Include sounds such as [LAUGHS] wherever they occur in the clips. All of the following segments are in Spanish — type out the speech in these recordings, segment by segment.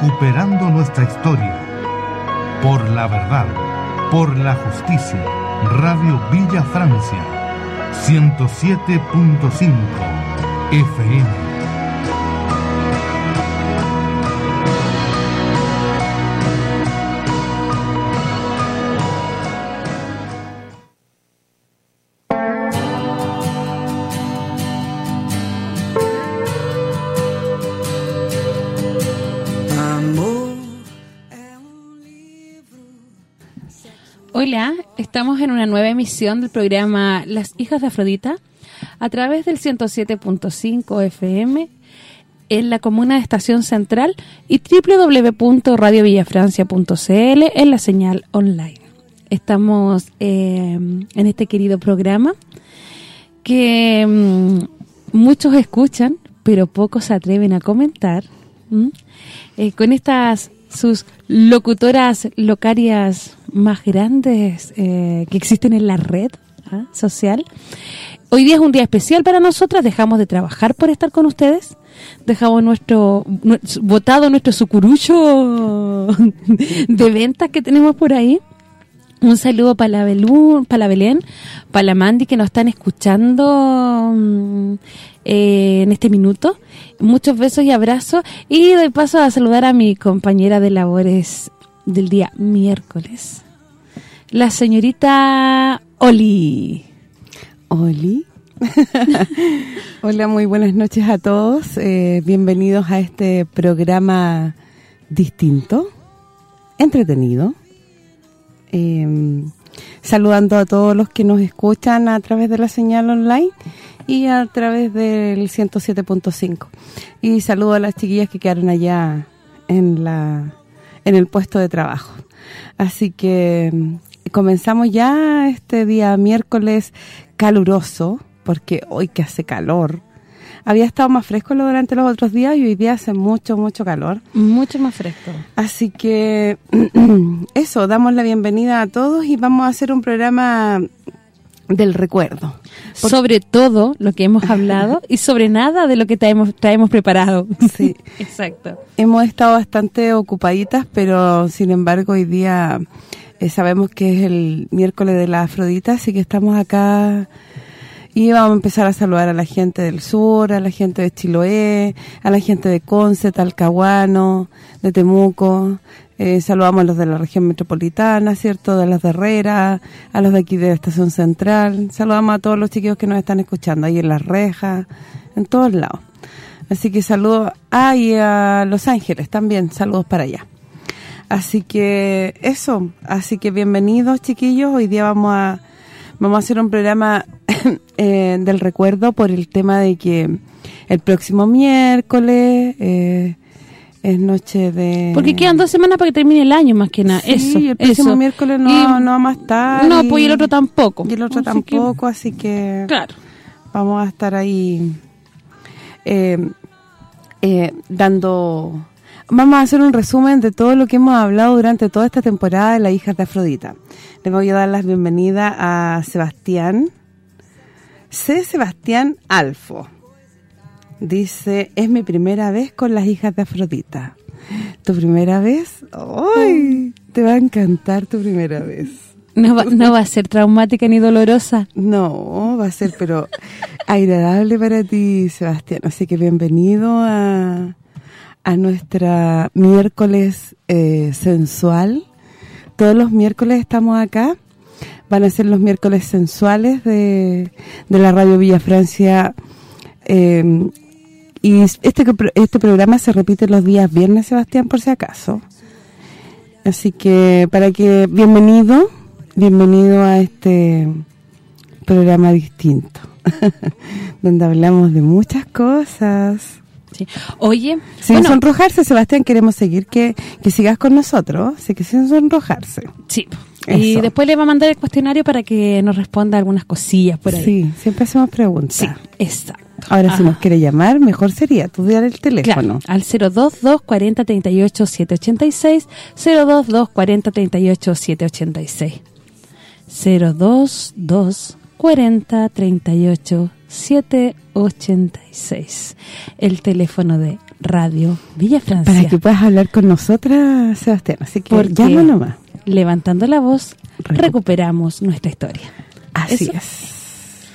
Recuperando nuestra historia. Por la verdad, por la justicia. Radio Villa Francia, 107.5 FM. En una nueva emisión del programa Las Hijas de Afrodita a través del 107.5 FM en la comuna de Estación Central y www.radiovillafrancia.cl en la señal online. Estamos eh, en este querido programa que mm, muchos escuchan, pero pocos se atreven a comentar. Eh, con estas sus locutoras locarias más grandes eh, que existen en la red ¿ah? social. Hoy día es un día especial para nosotras, dejamos de trabajar por estar con ustedes, dejamos nuestro, votado nuestro sucurucho de ventas que tenemos por ahí. Un saludo para la, Belú, para la Belén, para la Mandy que nos están escuchando mm, eh, en este minuto. Muchos besos y abrazos. Y doy paso a saludar a mi compañera de labores del día miércoles. La señorita Oli. Oli. [LAUGHS] Hola, muy buenas noches a todos. Eh, bienvenidos a este programa distinto, entretenido. Em, saludando a todos los que nos escuchan a través de la señal online y a través del 107.5. Y saludo a las chiquillas que quedaron allá en la en el puesto de trabajo. Así que mm, comenzamos ya este día miércoles caluroso, porque hoy que hace calor. Había estado más fresco durante los otros días y hoy día hace mucho, mucho calor. Mucho más fresco. Así que [CLEARS THROAT] eso, damos la bienvenida a todos y vamos a hacer un programa del recuerdo. Sobre todo lo que hemos hablado y sobre nada de lo que traemos, traemos preparado. Sí. [LAUGHS] Exacto. Hemos estado bastante ocupaditas, pero sin embargo hoy día eh, sabemos que es el miércoles de la Afrodita, así que estamos acá y vamos a empezar a saludar a la gente del sur, a la gente de Chiloé, a la gente de Conce, Talcahuano, de Temuco, eh, saludamos a los de la región metropolitana, ¿cierto? De los de Herrera, a los de aquí de Estación Central. Saludamos a todos los chiquillos que nos están escuchando ahí en Las Rejas, en todos lados. Así que saludos. Ah, a Los Ángeles también, saludos para allá. Así que eso, así que bienvenidos chiquillos. Hoy día vamos a vamos a hacer un programa [LAUGHS] eh, del recuerdo por el tema de que el próximo miércoles... Eh, es noche de... Porque quedan dos semanas para que termine el año, más que nada. Sí, eso, el próximo miércoles no, no vamos a estar. No, pues y el otro tampoco. Y el otro tampoco, así que... Claro. Vamos a estar ahí eh, eh, dando... Vamos a hacer un resumen de todo lo que hemos hablado durante toda esta temporada de La Hija de Afrodita. Le voy a dar las bienvenidas a Sebastián. C. Sebastián Alfo. Dice, es mi primera vez con las hijas de Afrodita. ¿Tu primera vez? ¡Ay! Te va a encantar tu primera vez. No va, no va a ser traumática ni dolorosa. No, va a ser, pero agradable para ti, Sebastián. Así que bienvenido a, a nuestra miércoles eh, sensual. Todos los miércoles estamos acá. Van a ser los miércoles sensuales de, de la Radio Villa Francia eh, y este este programa se repite los días viernes, Sebastián, por si acaso. Así que, para que, bienvenido, bienvenido a este programa distinto, [LAUGHS] donde hablamos de muchas cosas. Sí. Oye, sin sonrojarse, Sebastián, queremos seguir que, que sigas con nosotros, así que sin sonrojarse. Sí, y después le va a mandar el cuestionario para que nos responda algunas cosillas por ahí. Sí, siempre hacemos preguntas. Sí, exacto. Ahora, si nos quiere llamar, mejor sería tú dar el teléfono. al 022 40 38 786, 022 40 38 786. 022 40 38 786. El teléfono de Radio Villa Francia. Para que puedas hablar con nosotras, Sebastián. Así que llama nomás. Levantando la voz, recuperamos nuestra historia. Así es.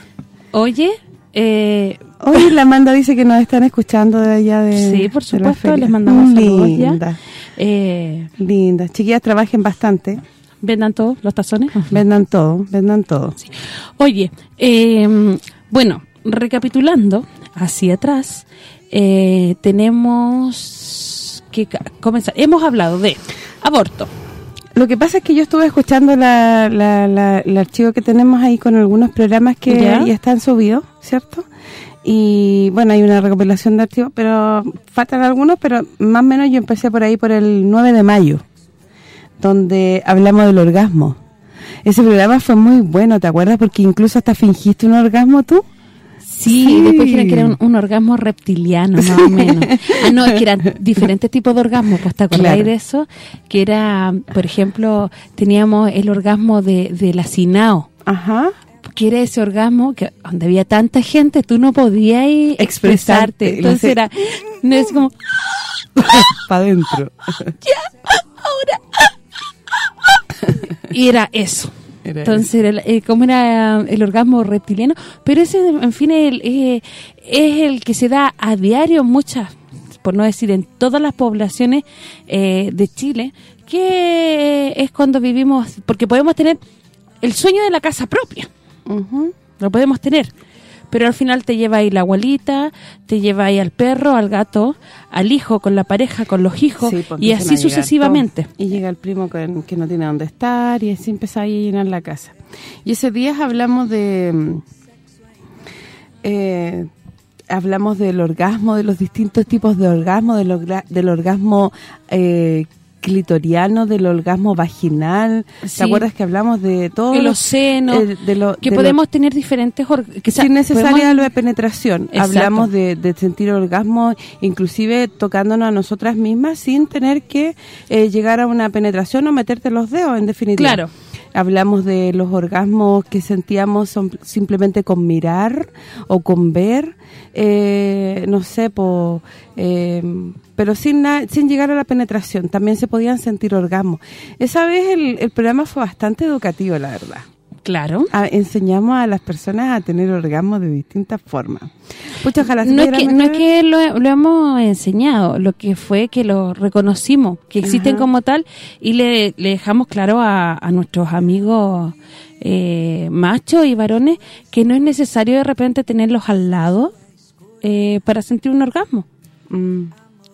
Oye, eh, Hoy la Amanda dice que nos están escuchando de allá de Sí, por supuesto, les mandamos saludos ya. Eh, Linda. Chiquillas, trabajen bastante. ¿Vendan todo, los tazones? Vendan todo, vendan todo. Oye, eh, bueno, recapitulando hacia atrás, eh, tenemos que comenzar. Hemos hablado de aborto. Lo que pasa es que yo estuve escuchando la, el archivo que tenemos ahí con algunos programas que ya, están subidos, ¿cierto? Y bueno, hay una recopilación de archivos, pero faltan algunos, pero más o menos yo empecé por ahí por el 9 de mayo, donde hablamos del orgasmo. Ese programa fue muy bueno, ¿te acuerdas? Porque incluso hasta fingiste un orgasmo tú. Sí, después dijeron que era un, orgasmo reptiliano, más o menos. ah, no, que eran [LAUGHS] diferentes tipos de orgasmos, pues te acordás de eso? Que era, por ejemplo, teníamos el orgasmo de, del asinao. Ajá. Que era ese orgasmo que donde había tanta gente, tú no podías expresarte. Entonces era, no es como... [LAUGHS] Para adentro. [LAUGHS] ya, ahora. y era eso. Entonces, era, eh, como era el orgasmo reptiliano, pero ese, en fin, eh, es el que se da a diario en muchas, por no decir en todas las poblaciones eh, de Chile, que es cuando vivimos, porque podemos tener el sueño de la casa propia, lo podemos tener, pero al final te lleva ahí la abuelita, te lleva ahí al perro, al gato, al hijo, con la pareja, con los hijos, pues, y así sucesivamente. Y llega el primo que, no tiene dónde estar, y así empieza a llenar la casa. Y ese día hablamos de... Eh, hablamos del orgasmo, de los distintos tipos de orgasmo, del, del orgasmo eh, clitoriano, del orgasmo vaginal. ¿Te acuerdas que hablamos de todo? De los senos, eh, de que podemos tener diferentes... Que sin necesaria lo de penetración. Hablamos de, sentir orgasmo, inclusive tocándonos a nosotras mismas sin tener que eh, llegar a una penetración o meterte los dedos, en definitiva. Claro hablamos de los orgasmos que sentíamos simplemente con mirar o con ver, eh, no sé, por, eh, pero sin sin llegar a la penetración, también se podían sentir orgasmos. Esa vez el, el programa fue bastante educativo, la verdad. Claro. enseñamos a las personas a tener orgasmos de distintas formas. ojalá no, es que, no es que lo, hemos enseñado, lo que fue que lo reconocimos, que existen como tal, y le, dejamos claro a, nuestros amigos eh, machos y varones que no es necesario de repente tenerlos al lado eh, para sentir un orgasmo. Mm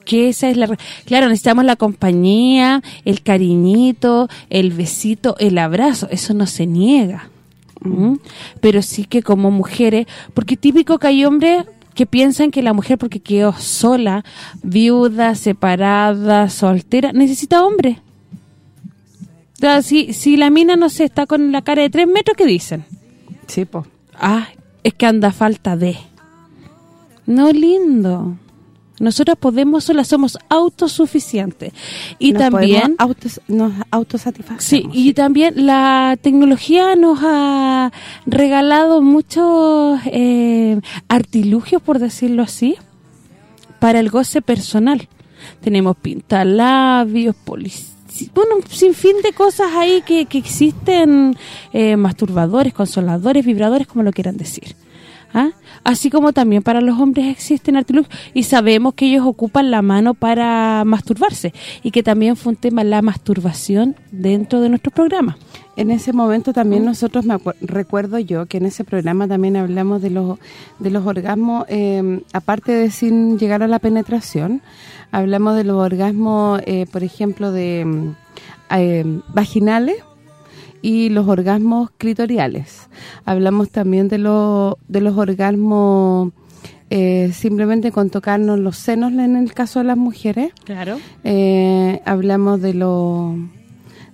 que esa es la... Claro, necesitamos la compañía, el cariñito, el besito, el abrazo, eso no se niega. Mm. Pero sí que como mujeres, porque típico que hay hombres que piensan que la mujer porque quedó sola, viuda, separada, soltera, necesita hombre. si, si la mina no se está con la cara de tres metros, ¿qué dicen? Sí, pues. Ah, es que anda falta de... No, lindo. Nosotros podemos solas, somos autosuficientes. Y también... nos autosatisfacemos. Sí, y también la tecnología nos ha regalado muchos eh, artilugios, por decirlo así, para el goce personal. Tenemos pintalabios, bueno, sin fin de cosas ahí que, existen, eh, masturbadores, consoladores, vibradores, como lo quieran decir. ¿Ah? Así como también para los hombres existen artilugios y sabemos que ellos ocupan la mano para masturbarse y que también fue un tema la masturbación dentro de nuestro programa. En ese momento también nosotros, me recuerdo yo, que en ese programa también hablamos de los de los orgasmos, eh, aparte de sin llegar a la penetración, hablamos de los orgasmos, eh, por ejemplo, de mm, eh, vaginales y los orgasmos clitoriales. Hablamos también de, los de los orgasmos simplemente con tocarnos los senos en el caso de las mujeres. Claro. hablamos de los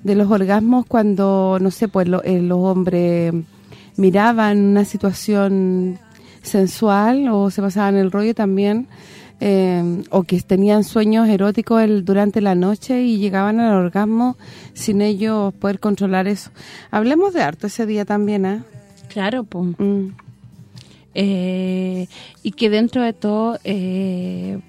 de los orgasmos cuando, no sé, pues eh, los hombres miraban una situación sensual o se pasaban el rollo también, eh, o que tenían sueños eróticos el, durante la noche y llegaban al orgasmo sin ellos poder controlar eso. Hablemos de harto ese día también, ¿eh? Claro, pues. y que dentro de todo eh,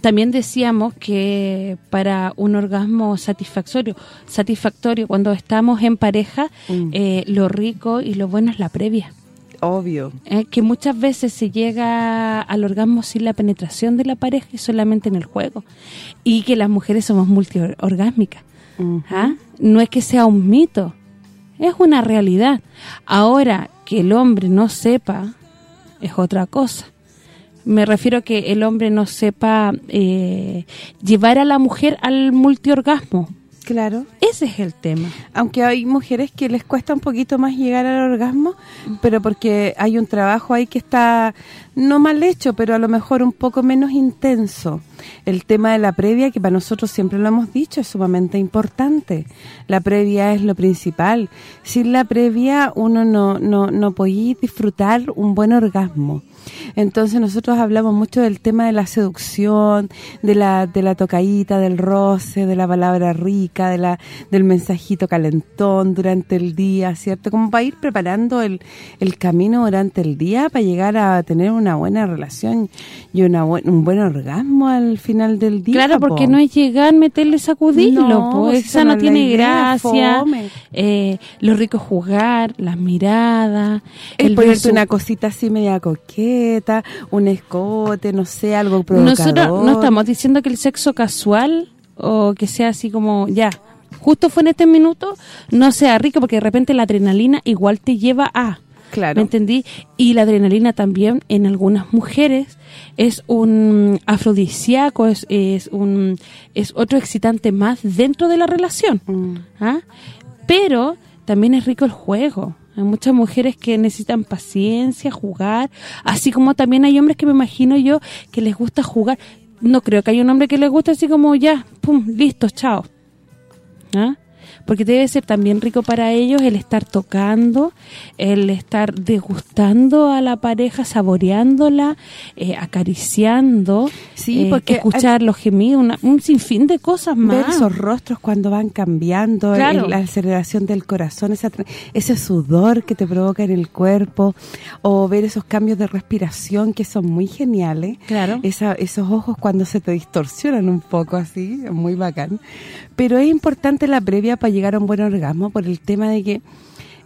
también decíamos que para un orgasmo satisfactorio, satisfactorio cuando estamos en pareja, mm. eh, lo rico y lo bueno es la previa. Obvio. Eh, que muchas veces se llega al orgasmo sin la penetración de la pareja y solamente en el juego. Y que las mujeres somos multiorgásmicas. ¿Ah? No es que sea un mito, es una realidad. Ahora, que el hombre no sepa es otra cosa. Me refiero a que el hombre no sepa eh, llevar a la mujer al multiorgasmo. Claro. Ese es el tema. Aunque hay mujeres que les cuesta un poquito más llegar al orgasmo, pero porque hay un trabajo ahí que está no mal hecho, pero a lo mejor un poco menos intenso. El tema de la previa, que para nosotros siempre lo hemos dicho, es sumamente importante. La previa es lo principal. Sin la previa uno no, no, no puede disfrutar un buen orgasmo. Entonces nosotros hablamos mucho del tema de la seducción, de la de la tocadita, del roce, de la palabra rica, de la del mensajito calentón durante el día, ¿cierto? Como para ir preparando el, el camino durante el día para llegar a tener una buena relación y una un buen orgasmo al final del día. Claro, porque no es llegar, meterle, sacudirlo, no, pues esa no tiene gracia. Eh, lo rico jugar, las miradas, el ponerte una cosita así media coqueta, un escote, no sé, algo provocador. Nosotros no estamos diciendo que el sexo casual o que sea así como, ya, justo fue en este minuto, no sea rico porque de repente la adrenalina igual te lleva a... Claro. ¿Me entendí? Y la adrenalina también en algunas mujeres es un afrodisíaco, es, es un es otro excitante más dentro de la relación. Mm. ¿ah? Pero también es rico el juego. Hay muchas mujeres que necesitan paciencia, jugar, así como también hay hombres que me imagino yo que les gusta jugar. No creo que haya un hombre que le guste así como ya, pum, listo, chao. ¿Ah? Porque debe ser también rico para ellos el estar tocando, el estar degustando a la pareja, saboreándola, eh, acariciando, sí, eh, porque escuchar los gemidos, un sinfín de cosas más. Ver esos rostros cuando van cambiando, la aceleración del corazón, ese sudor que te provoca en el cuerpo, o ver esos cambios de respiración que son muy geniales. Claro. esos ojos cuando se te distorsionan un poco así, muy bacán. Pero es importante la previa para llegar a un buen orgasmo por el tema de que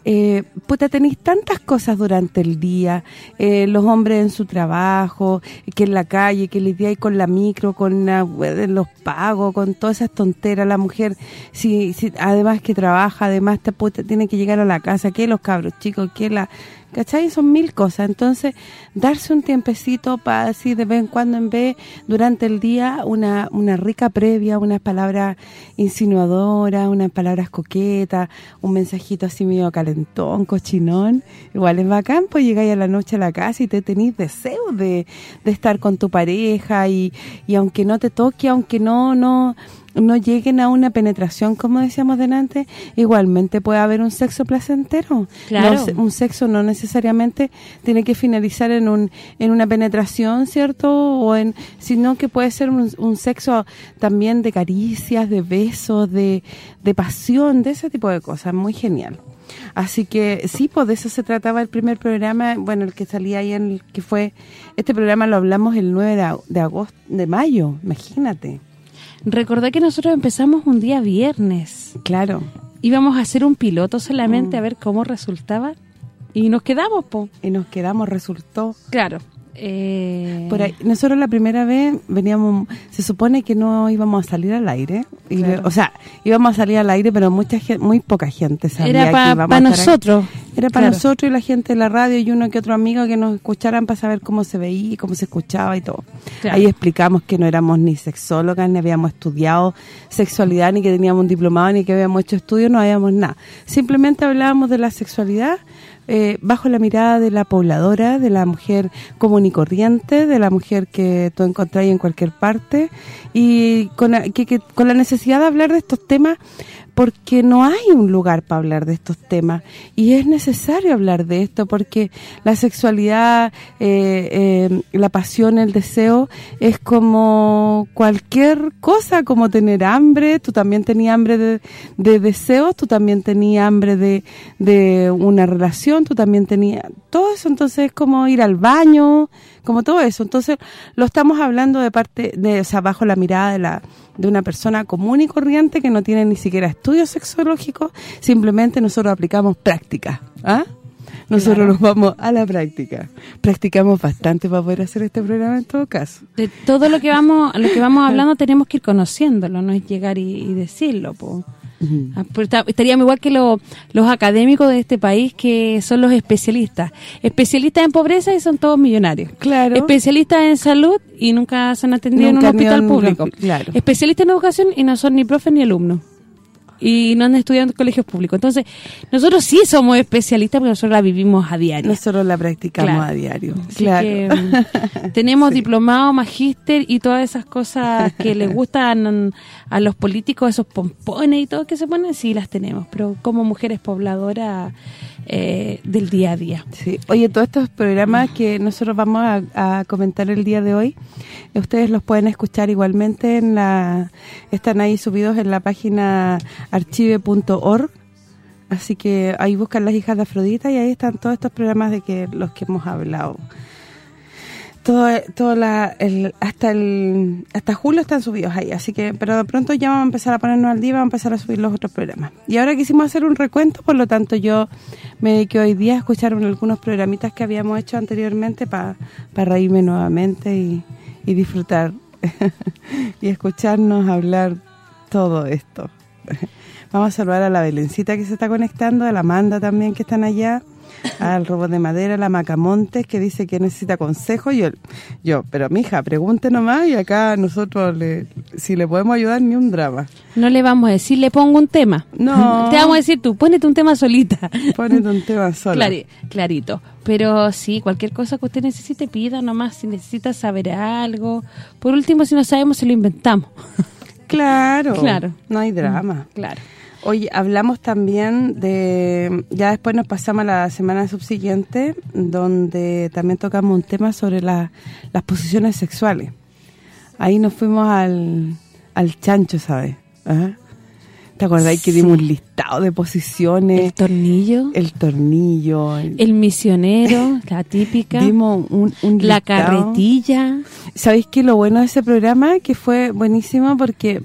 eh, puta, tenéis tantas cosas durante el día, eh, los hombres en su trabajo, que en la calle, que lidiáis con la micro, con los pagos, con todas esas tonteras, la mujer, si, si además que trabaja, además te, tiene que llegar a la casa, que los cabros chicos, que la ¿cachai? Son mil cosas. Entonces, darse un tiempecito para así de vez en cuando en vez, durante el día, una, una rica previa, unas palabras insinuadoras, unas palabras coquetas, un mensajito así medio calentón, cochinón. Igual es bacán, pues llegáis a la noche a la casa y te tenéis deseo de, de estar con tu pareja y, y aunque no te toque, aunque no no no lleguen a una penetración, como decíamos delante, igualmente puede haber un sexo placentero. Claro. un sexo no necesariamente tiene que finalizar en un en una penetración, ¿cierto? o en Sino que puede ser un, sexo también de caricias, de besos, de, de pasión, de ese tipo de cosas. Muy genial. Así que sí, pues de eso se trataba el primer programa, bueno, el que salía ahí en el que fue este programa lo hablamos el 9 de, de agosto de mayo, imagínate. Recordé que nosotros empezamos un día viernes. Claro. Íbamos a hacer un piloto solamente mm. a ver cómo resultaba. Y nos quedamos, po. Y nos quedamos, resultó. Claro. Eh... Por ahí, nosotros la primera vez veníamos, se supone que no íbamos a salir al aire, y Claro. o sea, íbamos a salir al aire, pero mucha gente, muy poca gente sabía Era que para nosotros. Era para Claro. nosotros y la gente de la radio y uno que otro amigo que nos escucharan para saber cómo se veía y cómo se escuchaba y todo. Claro. Ahí explicamos que no éramos ni sexólogas, ni habíamos estudiado sexualidad, ni que teníamos un diplomado, ni que habíamos hecho estudios, no habíamos nada. Simplemente hablábamos de la sexualidad eh, bajo la mirada de la pobladora, de la mujer común y corriente, de la mujer que tú encontrás en cualquier parte y con, la- que, que- con la necesidad de hablar de estos temas porque no hay un lugar para hablar de estos temas. Y es necesario hablar de esto porque la sexualidad, eh, eh, la pasión, el deseo es como cualquier cosa, como tener hambre, tú también tenías hambre de, de deseos, tú también tenías hambre de, de una relación, tú también tenías todo eso, entonces es como ir al baño, como todo eso, entonces lo estamos hablando de parte, de o sea, bajo la mirada de la de una persona común y corriente que no tiene ni siquiera estudios sexológicos, simplemente nosotros aplicamos práctica, ¿ah? Nosotros Claro. nos vamos a la práctica. Practicamos bastante para poder hacer este programa en todo caso. De todo lo que vamos lo que vamos hablando tenemos que ir conociéndolo, no es llegar y, y decirlo, po. Ah, pues está- Estaríamos igual que lo- los académicos de este país que son los especialistas. Especialistas en pobreza y son todos millonarios. Claro. Especialistas en salud y nunca se han atendido Nunca en un hospital público. claro. Especialistas en educación y no son ni profes ni alumnos. Y no han estudiado en colegios públicos. Entonces, nosotros sí somos especialistas porque nosotros la vivimos a diario. Nosotros la practicamos Claro. a diario. Así claro. que, mm, tenemos [LAUGHS] diplomado, magíster y todas esas cosas que les [LAUGHS] gustan a los políticos, esos pompones y todo que se ponen, sí las tenemos, pero como mujeres pobladoras eh, del día a día. Sí. Oye, todos estos programas que nosotros vamos a, a comentar el día de hoy, ustedes los pueden escuchar igualmente en la están ahí subidos en la página archive.org. Así que ahí buscan las hijas de Afrodita y ahí están todos estos programas de que los que hemos hablado. Todo, todo la, el, hasta el hasta julio están subidos ahí, así que pero de pronto ya vamos a empezar a ponernos al día, vamos a empezar a subir los otros programas. Y ahora quisimos hacer un recuento, por lo tanto yo me dediqué hoy día a escuchar un- algunos programitas que habíamos hecho anteriormente para reírme nuevamente y, y disfrutar [LAUGHS] y escucharnos hablar todo esto. [LAUGHS] Vamos a saludar a la Belencita que se está conectando, a la Amanda también que están allá, [LAUGHS] al robot de madera, la Macamontes que dice que necesita consejo. Yo, yo pero mija, pregunte nomás y acá nosotros, le, si le podemos ayudar, ni un drama. No le vamos a decir, le pongo un tema. No. [LAUGHS] Te vamos a decir tú, ponete un tema solita. Ponete un tema [LAUGHS] solo. Clari- clarito. Pero sí, cualquier cosa que usted necesite, pida nomás. Si necesita saber algo. Por último, si no sabemos, se lo inventamos. Claro, Claro. no hay drama. Claro. Oye, hablamos también de, ya después nos pasamos a la semana subsiguiente, donde también tocamos un tema sobre la- las posiciones sexuales. Ahí nos fuimos al, al chancho, ¿sabes? Ajá. ¿Te acordás que dimos un listado de posiciones? El tornillo, el, tornillo, el- misionero, la típica, dimos un, un la listado. carretilla. ¿Sabéis qué? Lo bueno de ese programa, que fue buenísimo porque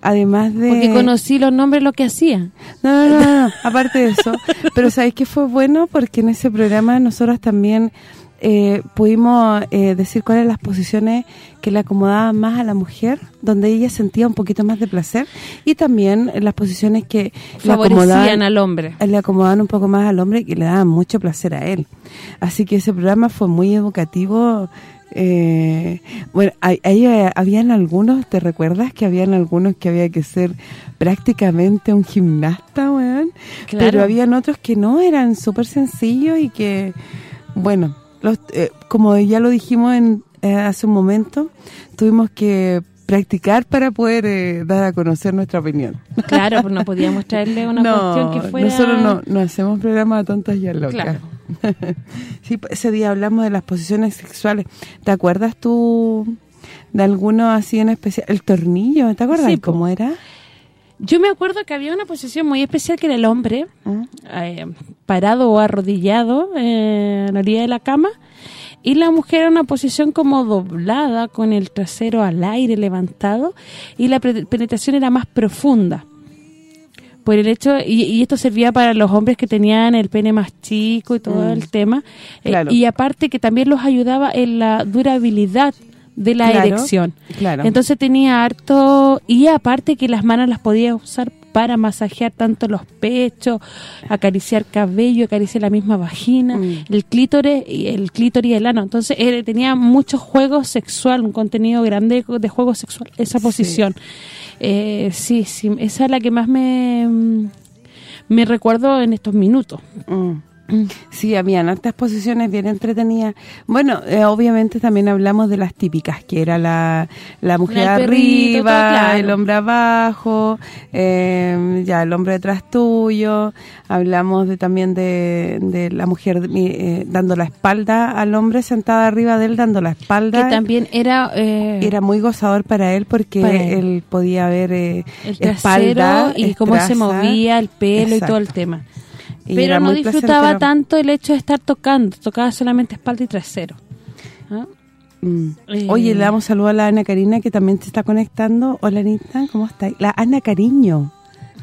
además de... Porque conocí los nombres lo que hacía. No, no, no, no, aparte de eso. [LAUGHS] Pero ¿sabéis qué fue bueno? Porque en ese programa nosotros también eh, pudimos eh, decir cuáles eran las posiciones que le acomodaban más a la mujer, donde ella sentía un poquito más de placer, y también las posiciones que le Favorecían acomodaban, al hombre. le acomodaban un poco más al hombre y que le daban mucho placer a él. Así que ese programa fue muy educativo. Eh, bueno, ahí, ahí, habían algunos, ¿te recuerdas? Que habían algunos que había que ser prácticamente un gimnasta, weón. Claro. Pero habían otros que no, eran súper sencillos y que, bueno, los, eh, como ya lo dijimos en, eh, hace un momento, tuvimos que practicar para poder eh, dar a conocer nuestra opinión. Claro, pues no [LAUGHS] podíamos traerle una cuestión que fuera... nosotros no, no hacemos programas a tontas y a locas. Claro. [LAUGHS] sí, pues, ese día hablamos de las posiciones sexuales. ¿Te acuerdas tú de alguno así en especial? El tornillo, ¿te acuerdas Sí, po. cómo era? Yo me acuerdo que había una posición muy especial que era el hombre, ¿Ah? eh, parado o arrodillado eh, en la orilla de la cama, y la mujer en una posición como doblada, con el trasero al aire levantado, y la penetración era más profunda. por el hecho, y, esto servía para los hombres que tenían el pene más chico y todo mm. el tema, eh, y aparte que también los ayudaba en la durabilidad de la erección. Claro. Entonces tenía harto, y aparte que las manos las podía usar para masajear tanto los pechos, acariciar cabello, acariciar la misma vagina, mm. el clítoris y el clítoris y el ano. Entonces tenía mucho juego sexual, un contenido grande de juego sexual, esa posición. Eh, sí, sí, esa es la que más me, me recuerdo en estos minutos. Mm. Sí, habían hartas posiciones bien entretenidas. Bueno, eh, obviamente también hablamos de las típicas, que era la, la mujer arriba, el hombre abajo, eh, ya el hombre detrás tuyo. Hablamos de también de, de la mujer eh, dando la espalda al hombre sentada arriba de él, dando la espalda. Que también era... era muy gozador para él porque él. podía ver el espalda y cómo se movía el pelo y todo el tema pero no disfrutaba tanto el hecho de estar tocando, tocaba solamente espalda y trasero. ¿Ah? Mm. Eh, Oye, le damos saludo a la Ana Karina que también se está conectando. Hola Anita, ¿cómo está? La Ana Cariño,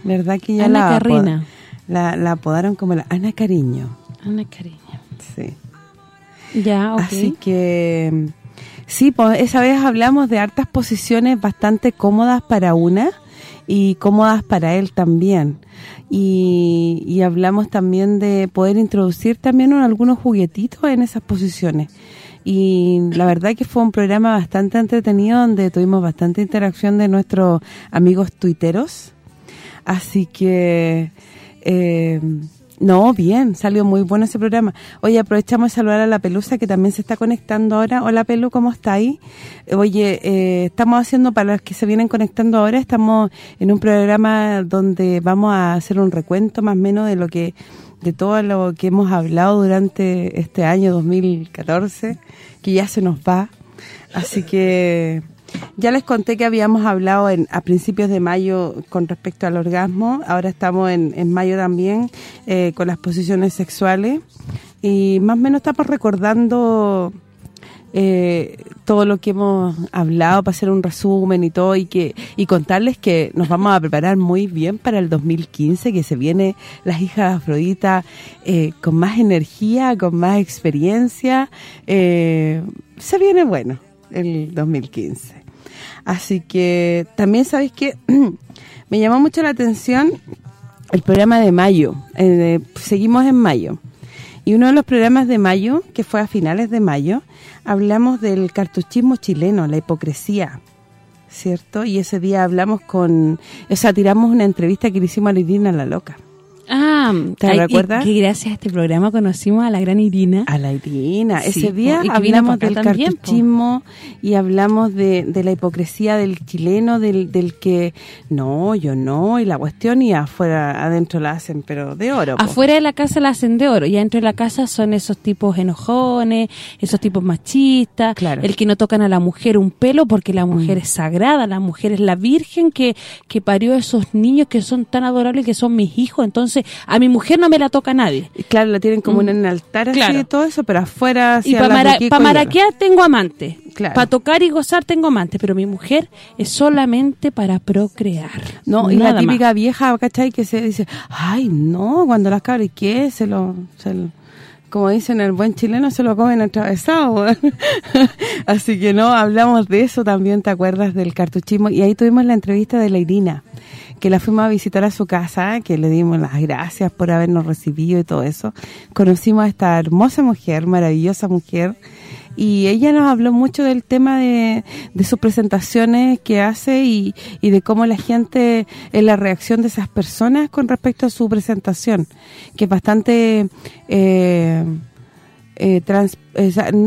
¿verdad que ya Ana la, la, la apodaron como la Ana Cariño? Ana Cariño. Sí. Ya, ok. Así que... Sí, pues esa vez hablamos de hartas posiciones bastante cómodas para una y cómodas para él también y, hablamos también de poder introducir también algunos juguetitos en esas posiciones. Y la verdad que fue un programa bastante entretenido donde tuvimos bastante interacción de nuestros amigos tuiteros. Así que... Eh, no, bien, salió muy bueno ese programa. Oye, aprovechamos de saludar a la Pelusa que también se está conectando ahora. Hola Pelu, ¿cómo está ahí? Oye, eh, estamos haciendo, para los que se vienen conectando ahora, estamos en un programa donde vamos a hacer un recuento más o menos de lo que de todo lo que hemos hablado durante este año 2014, que ya se nos va. Así que ya les conté que habíamos hablado en, a principios de mayo con respecto al orgasmo, ahora estamos en, mayo también eh, con las posiciones sexuales. Y más o menos estamos recordando eh, todo lo que hemos hablado para hacer un resumen y todo y que y contarles que nos vamos a preparar muy bien para el 2015 que se viene las hijas de Afrodita eh, con más energía, con más experiencia. Se viene bueno el 2015 Así que también, ¿sabéis que [CLEARS THROAT] Me llamó mucho la atención el programa de mayo. Eh, seguimos en mayo. Y uno de los programas de mayo, que fue a finales de mayo, hablamos del cartuchismo chileno, la hipocresía, ¿cierto? Y ese día hablamos con... O sea, tiramos una entrevista que le hicimos a Lidina La Loca. Ah, ¿te recuerdas? Que gracias a este programa conocimos a la gran Irina. A la Irina. Ese día hablamos del cartuchismo y hablamos de, de, la hipocresía del chileno, del, del que no, yo no, y la cuestión y afuera, adentro la hacen, pero de oro. Afuera de la casa la hacen de oro y adentro de la casa son esos tipos enojones, esos tipos machistas, claro. el que no tocan a la mujer un pelo porque la mujer mm. es sagrada, la mujer es la virgen que, que parió a esos niños que son tan adorables que son mis hijos, entonces a mi mujer no me la toca nadie. Claro, la tienen como en el altar así y todo eso, pero afuera... Y para maraquear tengo amante. Para tocar y gozar tengo amante, pero mi mujer es solamente para procrear. No, y la típica vieja, ¿cachai? Que se dice, ay, no, cuando las cabras, ¿qué? Se lo, se lo como dicen el buen chileno, se lo comen atravesado. [LAUGHS] Así que no, hablamos de eso también, ¿te acuerdas del cartuchismo? Y ahí tuvimos la entrevista de la Irina que la fuimos a visitar a su casa, que le dimos las gracias por habernos recibido y todo eso. Conocimos a esta hermosa mujer, maravillosa mujer, y ella nos habló mucho del tema de, sus presentaciones que hace y, de cómo la gente, en la reacción de esas personas con respecto a su presentación, que es bastante... Eh, eh,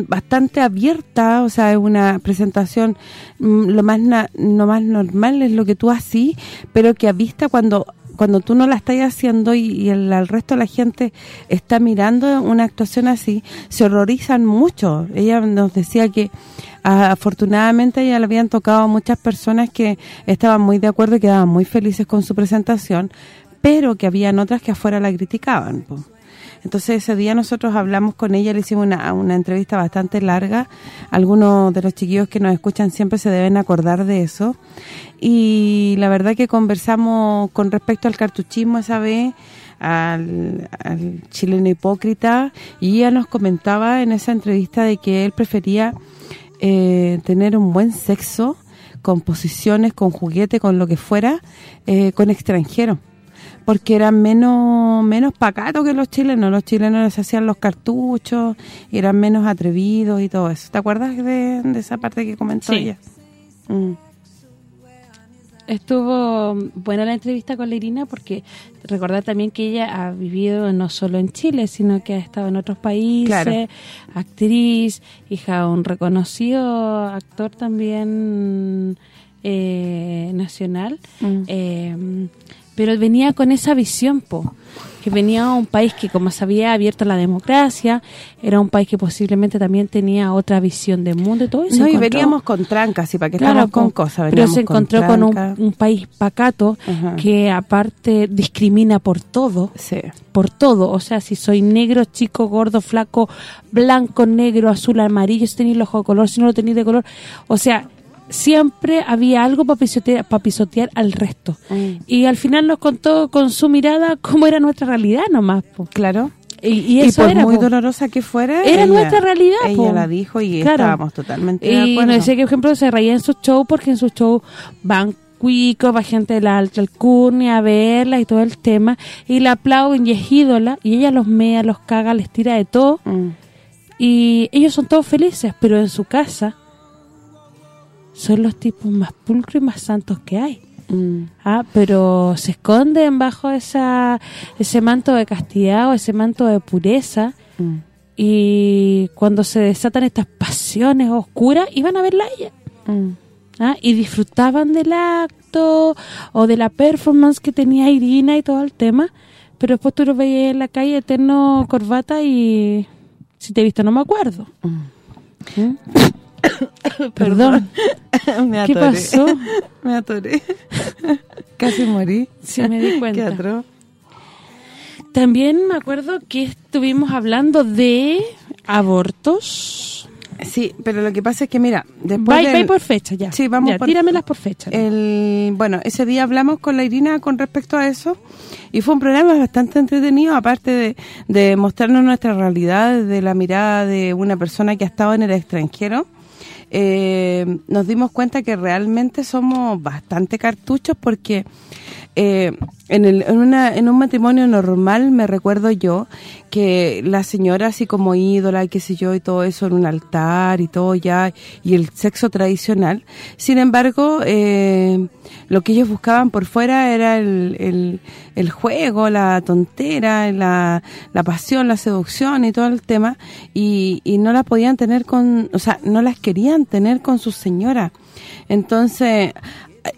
bastante abierta, o sea, es una presentación mm, lo más lo más normal es lo que tú haces, pero que a vista cuando cuando tú no la estás haciendo y, el, resto de la gente está mirando una actuación así, se horrorizan mucho. Ella nos decía que afortunadamente ya le habían tocado muchas personas que estaban muy de acuerdo y quedaban muy felices con su presentación, pero que habían otras que afuera la criticaban, Entonces ese día nosotros hablamos con ella, le hicimos una, entrevista bastante larga. Algunos de los chiquillos que nos escuchan siempre se deben acordar de eso. Y la verdad que conversamos con respecto al cartuchismo esa vez, al, chileno hipócrita, y ella nos comentaba en esa entrevista de que él prefería eh, tener un buen sexo con posiciones, con juguete, con lo que fuera, eh, con extranjeros porque eran menos menos pacatos que los chilenos. Los chilenos les hacían los cartuchos, eran menos atrevidos y todo eso. ¿Te acuerdas de, esa parte que comentó ella? Mm. Estuvo buena la entrevista con la Irina porque recordar también que ella ha vivido no solo en Chile, sino que ha estado en otros países, actriz, hija de un reconocido actor también eh, nacional. Mm. Eh, pero venía con esa visión, po, que venía a un país que como se había abierto la democracia, era un país que posiblemente también tenía otra visión del mundo y todo eso. No, y veníamos con trancas y para que claro, con cosas. Pero se encontró con, un, país pacato que aparte discrimina por todo, por todo, o sea, si soy negro, chico, gordo, flaco, blanco, negro, azul, amarillo, si tenéis el ojo de color, si no lo tenéis de color, o sea, siempre había algo para pisotear, al resto. Mm. Y al final nos contó con su mirada cómo era nuestra realidad nomás. Claro. Y, eso por muy dolorosa que fuera, era nuestra realidad. Ella la dijo y estábamos totalmente de acuerdo. Y decía que, por ejemplo, se reía en sus shows porque en sus shows van cuicos, va gente de la alta alcurnia a verla y todo el tema. Y la aplauden y es ídola. Y ella los mea, los caga, les tira de todo. Mm. Y ellos son todos felices, pero en su casa son los tipos más pulcros y más santos que hay. Mm. Ah, pero se esconden bajo esa ese manto de castidad o ese manto de pureza mm. y cuando se desatan estas pasiones oscuras iban a verla a ella. Mm. Ah, y disfrutaban del acto o de la performance que tenía Irina y todo el tema, pero después tú lo veías en la calle eterno corbata y si te he visto no me acuerdo. [COUGHS] Perdón. [COUGHS] ¿Qué pasó? [LAUGHS] me atoré. [LAUGHS] Casi morí. Sí, me di [LAUGHS] cuenta. También me acuerdo que estuvimos hablando de abortos. Sí, pero lo que pasa es que, mira, después Va, por fecha, ya. Sí, vamos por... tíramelas por fecha. El, bueno, ese día hablamos con la Irina con respecto a eso y fue un programa bastante entretenido, aparte de, de mostrarnos nuestra realidad de la mirada de una persona que ha estado en el extranjero eh, nos dimos cuenta que realmente somos bastante cartuchos porque eh, en, el, en, una, en un matrimonio normal me recuerdo yo que la señora así como ídola qué sé yo y todo eso en un altar y todo ya y el sexo tradicional. Sin embargo eh, lo que ellos buscaban por fuera era el, el, juego, la tontera la, la pasión, la seducción y todo el tema y, y no las podían tener con, o sea, no las querían tener con su señora. Entonces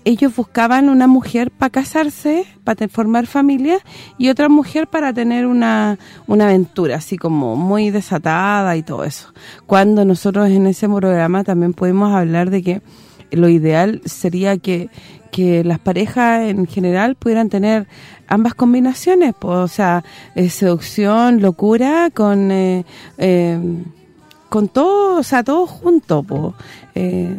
ellos buscaban una mujer para casarse, para formar familia, y otra mujer para tener una, una aventura, así como muy desatada y todo eso. Cuando nosotros en ese programa también podemos hablar de que lo ideal sería que, que las parejas en general pudieran tener ambas combinaciones, o sea, eh, seducción, locura, con... Eh, eh, con todo, o sea, todo junto, po. Eh,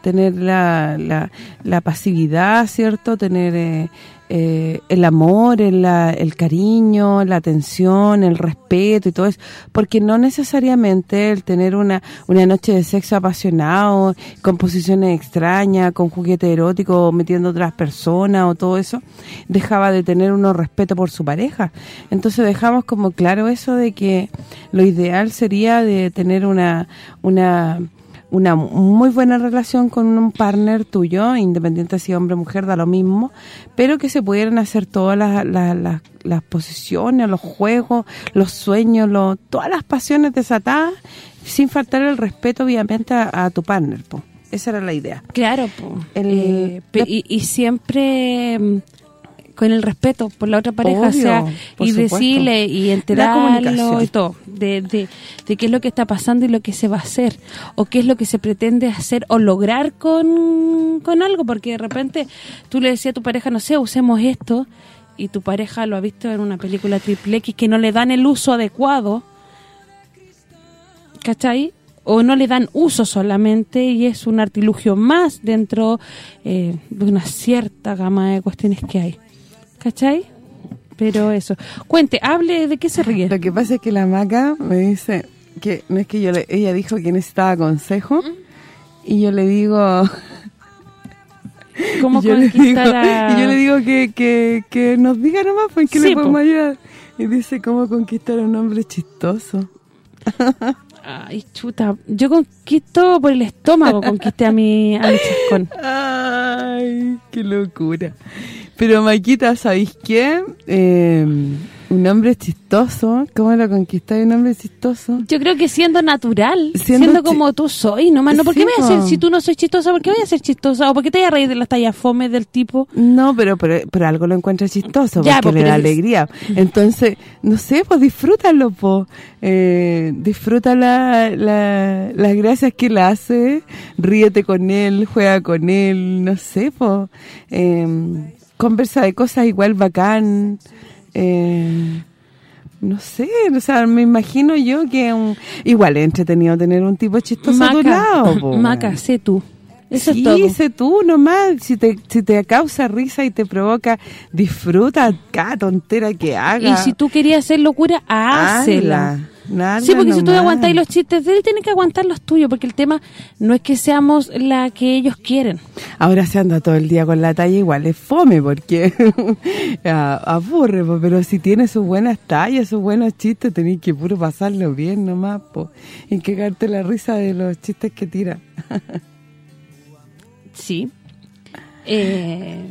tener la, la, la, pasividad, ¿cierto? Tener eh, eh, el amor, el, el cariño, la atención, el respeto y todo eso, porque no necesariamente el tener una, una noche de sexo apasionado, con posiciones extrañas, con juguete erótico, metiendo otras personas o todo eso, dejaba de tener uno respeto por su pareja. Entonces dejamos como claro eso de que lo ideal sería de tener una una una muy buena relación con un partner tuyo, independiente si hombre o mujer, da lo mismo, pero que se pudieran hacer todas las, las, las, posiciones, los juegos, los sueños, todas las pasiones desatadas, sin faltar el respeto, obviamente, a, tu partner, po. Esa era la idea. Claro, po. Eh, y, y, siempre mm, con el respeto por la otra pareja, o sea, y decirle y enterarlo y todo, de, de, de, qué es lo que está pasando y lo que se va a hacer, o qué es lo que se pretende hacer o lograr con, con algo, porque de repente tú le decías a tu pareja, no sé, usemos esto, y tu pareja lo ha visto en una película triple X que no le dan el uso adecuado, ¿cachai? O no le dan uso solamente y es un artilugio más dentro eh, de una cierta gama de cuestiones que hay. ¿Cachai? Pero eso. Cuente, hable de qué se ríe. Lo que pasa es que la maca me dice que no es que yo le, ella dijo que necesitaba consejo y yo le digo ¿Cómo [LAUGHS] yo le digo, [LAUGHS] y yo le digo que, que, que nos diga nomás pues que Sí, le podemos po. ayudar y dice cómo conquistar a un hombre chistoso [LAUGHS] Ay, chuta. Yo conquisto por el estómago, conquisté a mi, a mi chascón. Ay, qué locura. Pero Maquita, ¿sabéis qué? Eh, un hombre chistoso, ¿cómo lo conquistáis un hombre chistoso? Yo creo que siendo natural, Siendo como tú soy, nomás. No, ¿por qué Sí, voy a ser, si tú no soy chistosa, por qué voy a ser chistosa? ¿O por qué te voy a reír de las tallas fome del tipo? No, pero, pero, pero algo lo encuentra chistoso, Ya, porque po, le da alegría. Entonces, no sé, pues disfrútalo, po. Eh, disfruta la, la- las gracias que él hace, ríete con él, juega con él, no sé, pues. Conversa de cosas igual bacán. Eh, no sé, o sea, me imagino yo que un, igual es entretenido tener un tipo chistoso a tu lado, [LAUGHS] po. Maca, sé tú. Eso sí, es todo. sé tú nomás, si te, si te causa risa y te provoca, disfruta cada tontera que haga. Y si tú querías hacer locura, hácela. Hazla, Sí, porque si tú aguantáis los chistes de él, tienes que aguantar los tuyos, porque el tema no es que seamos la que ellos quieren. Ahora se anda todo el día con la talla igual, es fome porque [LAUGHS] aburre, pero si tiene sus buenas tallas, sus buenos chistes, tenés que puro pasarlo bien nomás, po, y que cagarte la risa de los chistes que tira. [LAUGHS] Sí. Eh,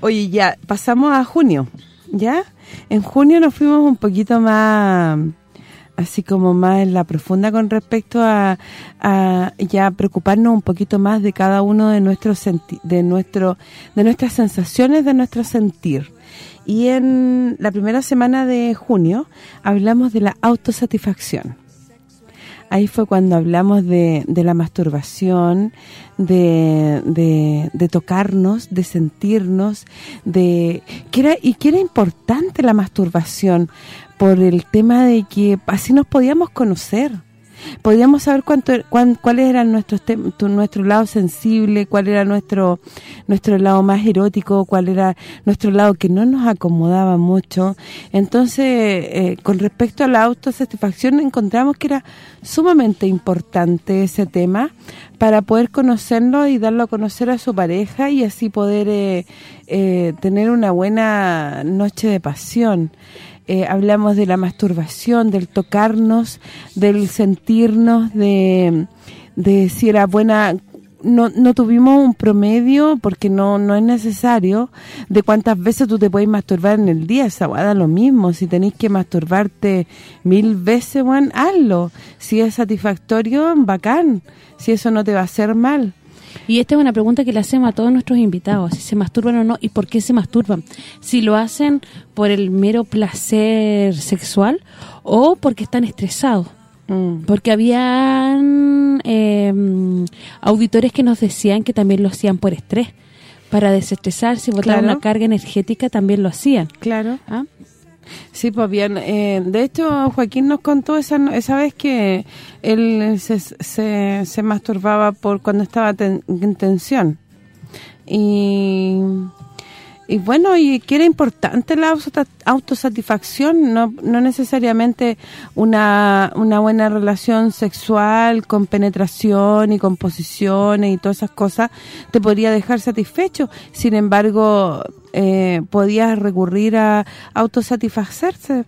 Oye, ya, pasamos a junio, ¿ya? En junio nos fuimos un poquito más, así como más en la profunda con respecto a, a ya preocuparnos un poquito más de cada uno de nuestros de nuestro de nuestras sensaciones, de nuestro sentir. Y en la primera semana de junio hablamos de la autosatisfacción. Ahí fue cuando hablamos de, de la masturbación, de, de, de tocarnos, de sentirnos, de que era y que era importante la masturbación por el tema de que así nos podíamos conocer. Podíamos saber cuánto cuán, cuáles eran nuestros nuestro lado sensible, cuál era nuestro nuestro lado más erótico, cuál era nuestro lado que no nos acomodaba mucho. Entonces, eh, con respecto a la autosatisfacción, encontramos que era sumamente importante ese tema para poder conocerlo y darlo a conocer a su pareja y así poder eh, eh, tener una buena noche de pasión. Eh, hablamos de la masturbación, del tocarnos, del sentirnos, de, de si era buena... No, no tuvimos un promedio, porque no no es necesario, de cuántas veces tú te puedes masturbar en el día. Esa lo mismo. Si tenéis que masturbarte mil veces, bueno, hazlo. Si es satisfactorio, bacán. Si eso no te va a hacer mal. Y esta es una pregunta que le hacemos a todos nuestros invitados, si se masturban o no y por qué se masturban. Si lo hacen por el mero placer sexual o porque están estresados. Mm. Porque habían eh, auditores que nos decían que también lo hacían por estrés. Para desestresarse y botar Claro. una carga energética también lo hacían. Claro. ¿ah? Sí, pues bien. eh, de hecho, Joaquín nos contó esa esa vez que él se, se, masturbaba por cuando estaba en tensión. Y, y bueno, y que era importante la autosa- autosatisfacción, no, no necesariamente una, una buena relación sexual con penetración y con posiciones y todas esas cosas te podría dejar satisfecho. Sin embargo, eh, podías recurrir a autosatisfacerse.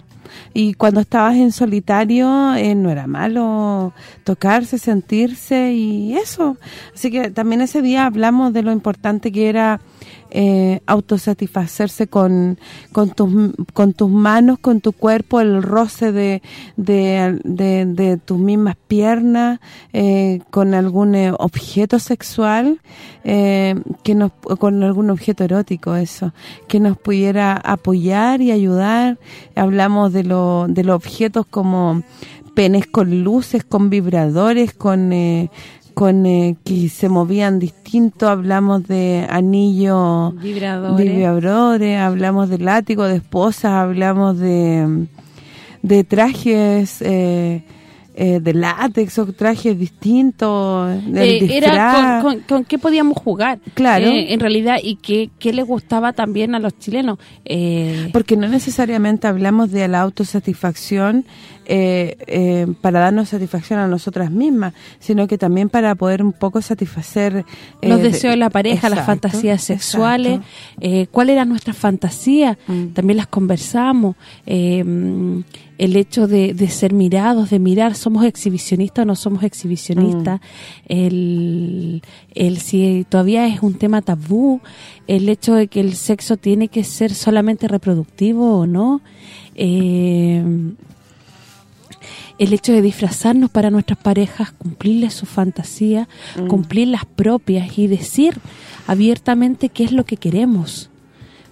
Y cuando estabas en solitario, eh, no era malo tocarse, sentirse y eso. Así que también ese día hablamos de lo importante que era eh, autosatisfacerse con, con, tus, con tus manos, con tu cuerpo, el roce de, de, de, de tus mismas piernas, eh, con algún eh, objeto sexual, eh, que nos con algún objeto erótico, eso, que nos pudiera apoyar y ayudar. Hablamos de, lo, de los objetos como penes con luces, con vibradores, con... Eh, con eh, que se movían distinto, hablamos de anillos vibradores. vibradores, hablamos de látigo de esposas, hablamos de, de trajes eh, eh, de látex o trajes distintos, eh, era con, qué podíamos jugar. Claro. Eh, en realidad, y qué, qué les gustaba también a los chilenos. Porque no necesariamente hablamos de la autosatisfacción para darnos satisfacción a nosotras mismas, sino que también para poder un poco satisfacer... los deseos de la pareja, las fantasías sexuales, cuál era nuestra fantasía, mm. también las conversamos, el hecho de, ser mirados, de mirar, somos exhibicionistas o no somos exhibicionistas, mm. el, el si todavía es un tema tabú, el hecho de que el sexo tiene que ser solamente reproductivo o no, eh, el hecho de disfrazarnos para nuestras parejas, cumplirles su fantasía, mm. cumplir las propias y decir abiertamente qué es lo que queremos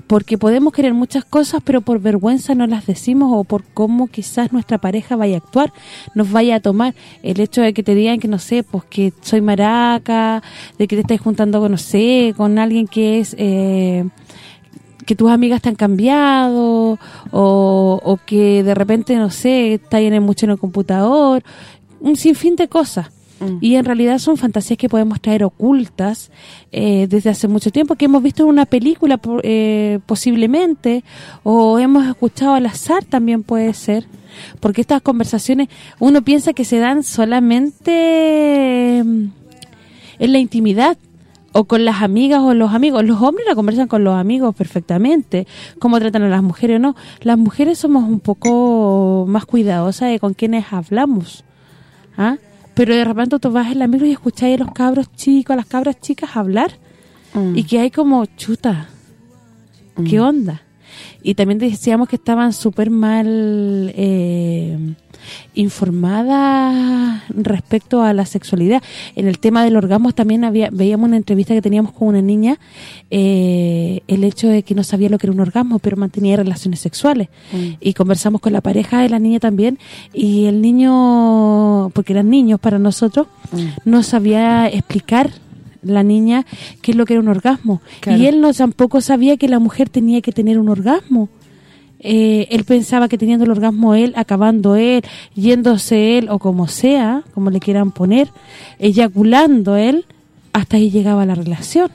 porque podemos querer muchas cosas, pero por vergüenza no las decimos o por cómo quizás nuestra pareja vaya a actuar, nos vaya a tomar. El hecho de que te digan que, no sé, pues que soy maraca, de que te estás juntando con, no sé, con alguien que es... Eh, que tus amigas te han cambiado o, o que de repente, no sé, estás mucho en el computador, un sinfín de cosas Mm. Y en realidad son fantasías que podemos traer ocultas eh, desde hace mucho tiempo, que hemos visto en una película eh, posiblemente, o hemos escuchado al azar también puede ser, porque estas conversaciones uno piensa que se dan solamente mm, en la intimidad, o con las amigas o los amigos. Los hombres la conversan con los amigos perfectamente, cómo tratan a las mujeres o no. Las mujeres somos un poco más cuidadosas de con quienes hablamos. ¿Ah? Pero de repente tú vas en la micro y escucháis a los cabros chicos, a las cabras chicas hablar mm. y que hay como chuta. ¿Qué mm. onda? Y también decíamos que estaban súper mal eh, informadas respecto a la sexualidad. En el tema del orgasmo también había veíamos una entrevista que teníamos con una niña, eh, el hecho de que no sabía lo que era un orgasmo, pero mantenía relaciones sexuales. Mm. Y conversamos con la pareja de la niña también, y el niño, porque eran niños para nosotros, mm. no sabía explicar la niña qué es lo que era un orgasmo. Y él no tampoco sabía que la mujer tenía que tener un orgasmo. Eh, él pensaba que teniendo el orgasmo él, acabando él, yéndose él o como sea, como le quieran poner, eyaculando él, hasta ahí llegaba la relación.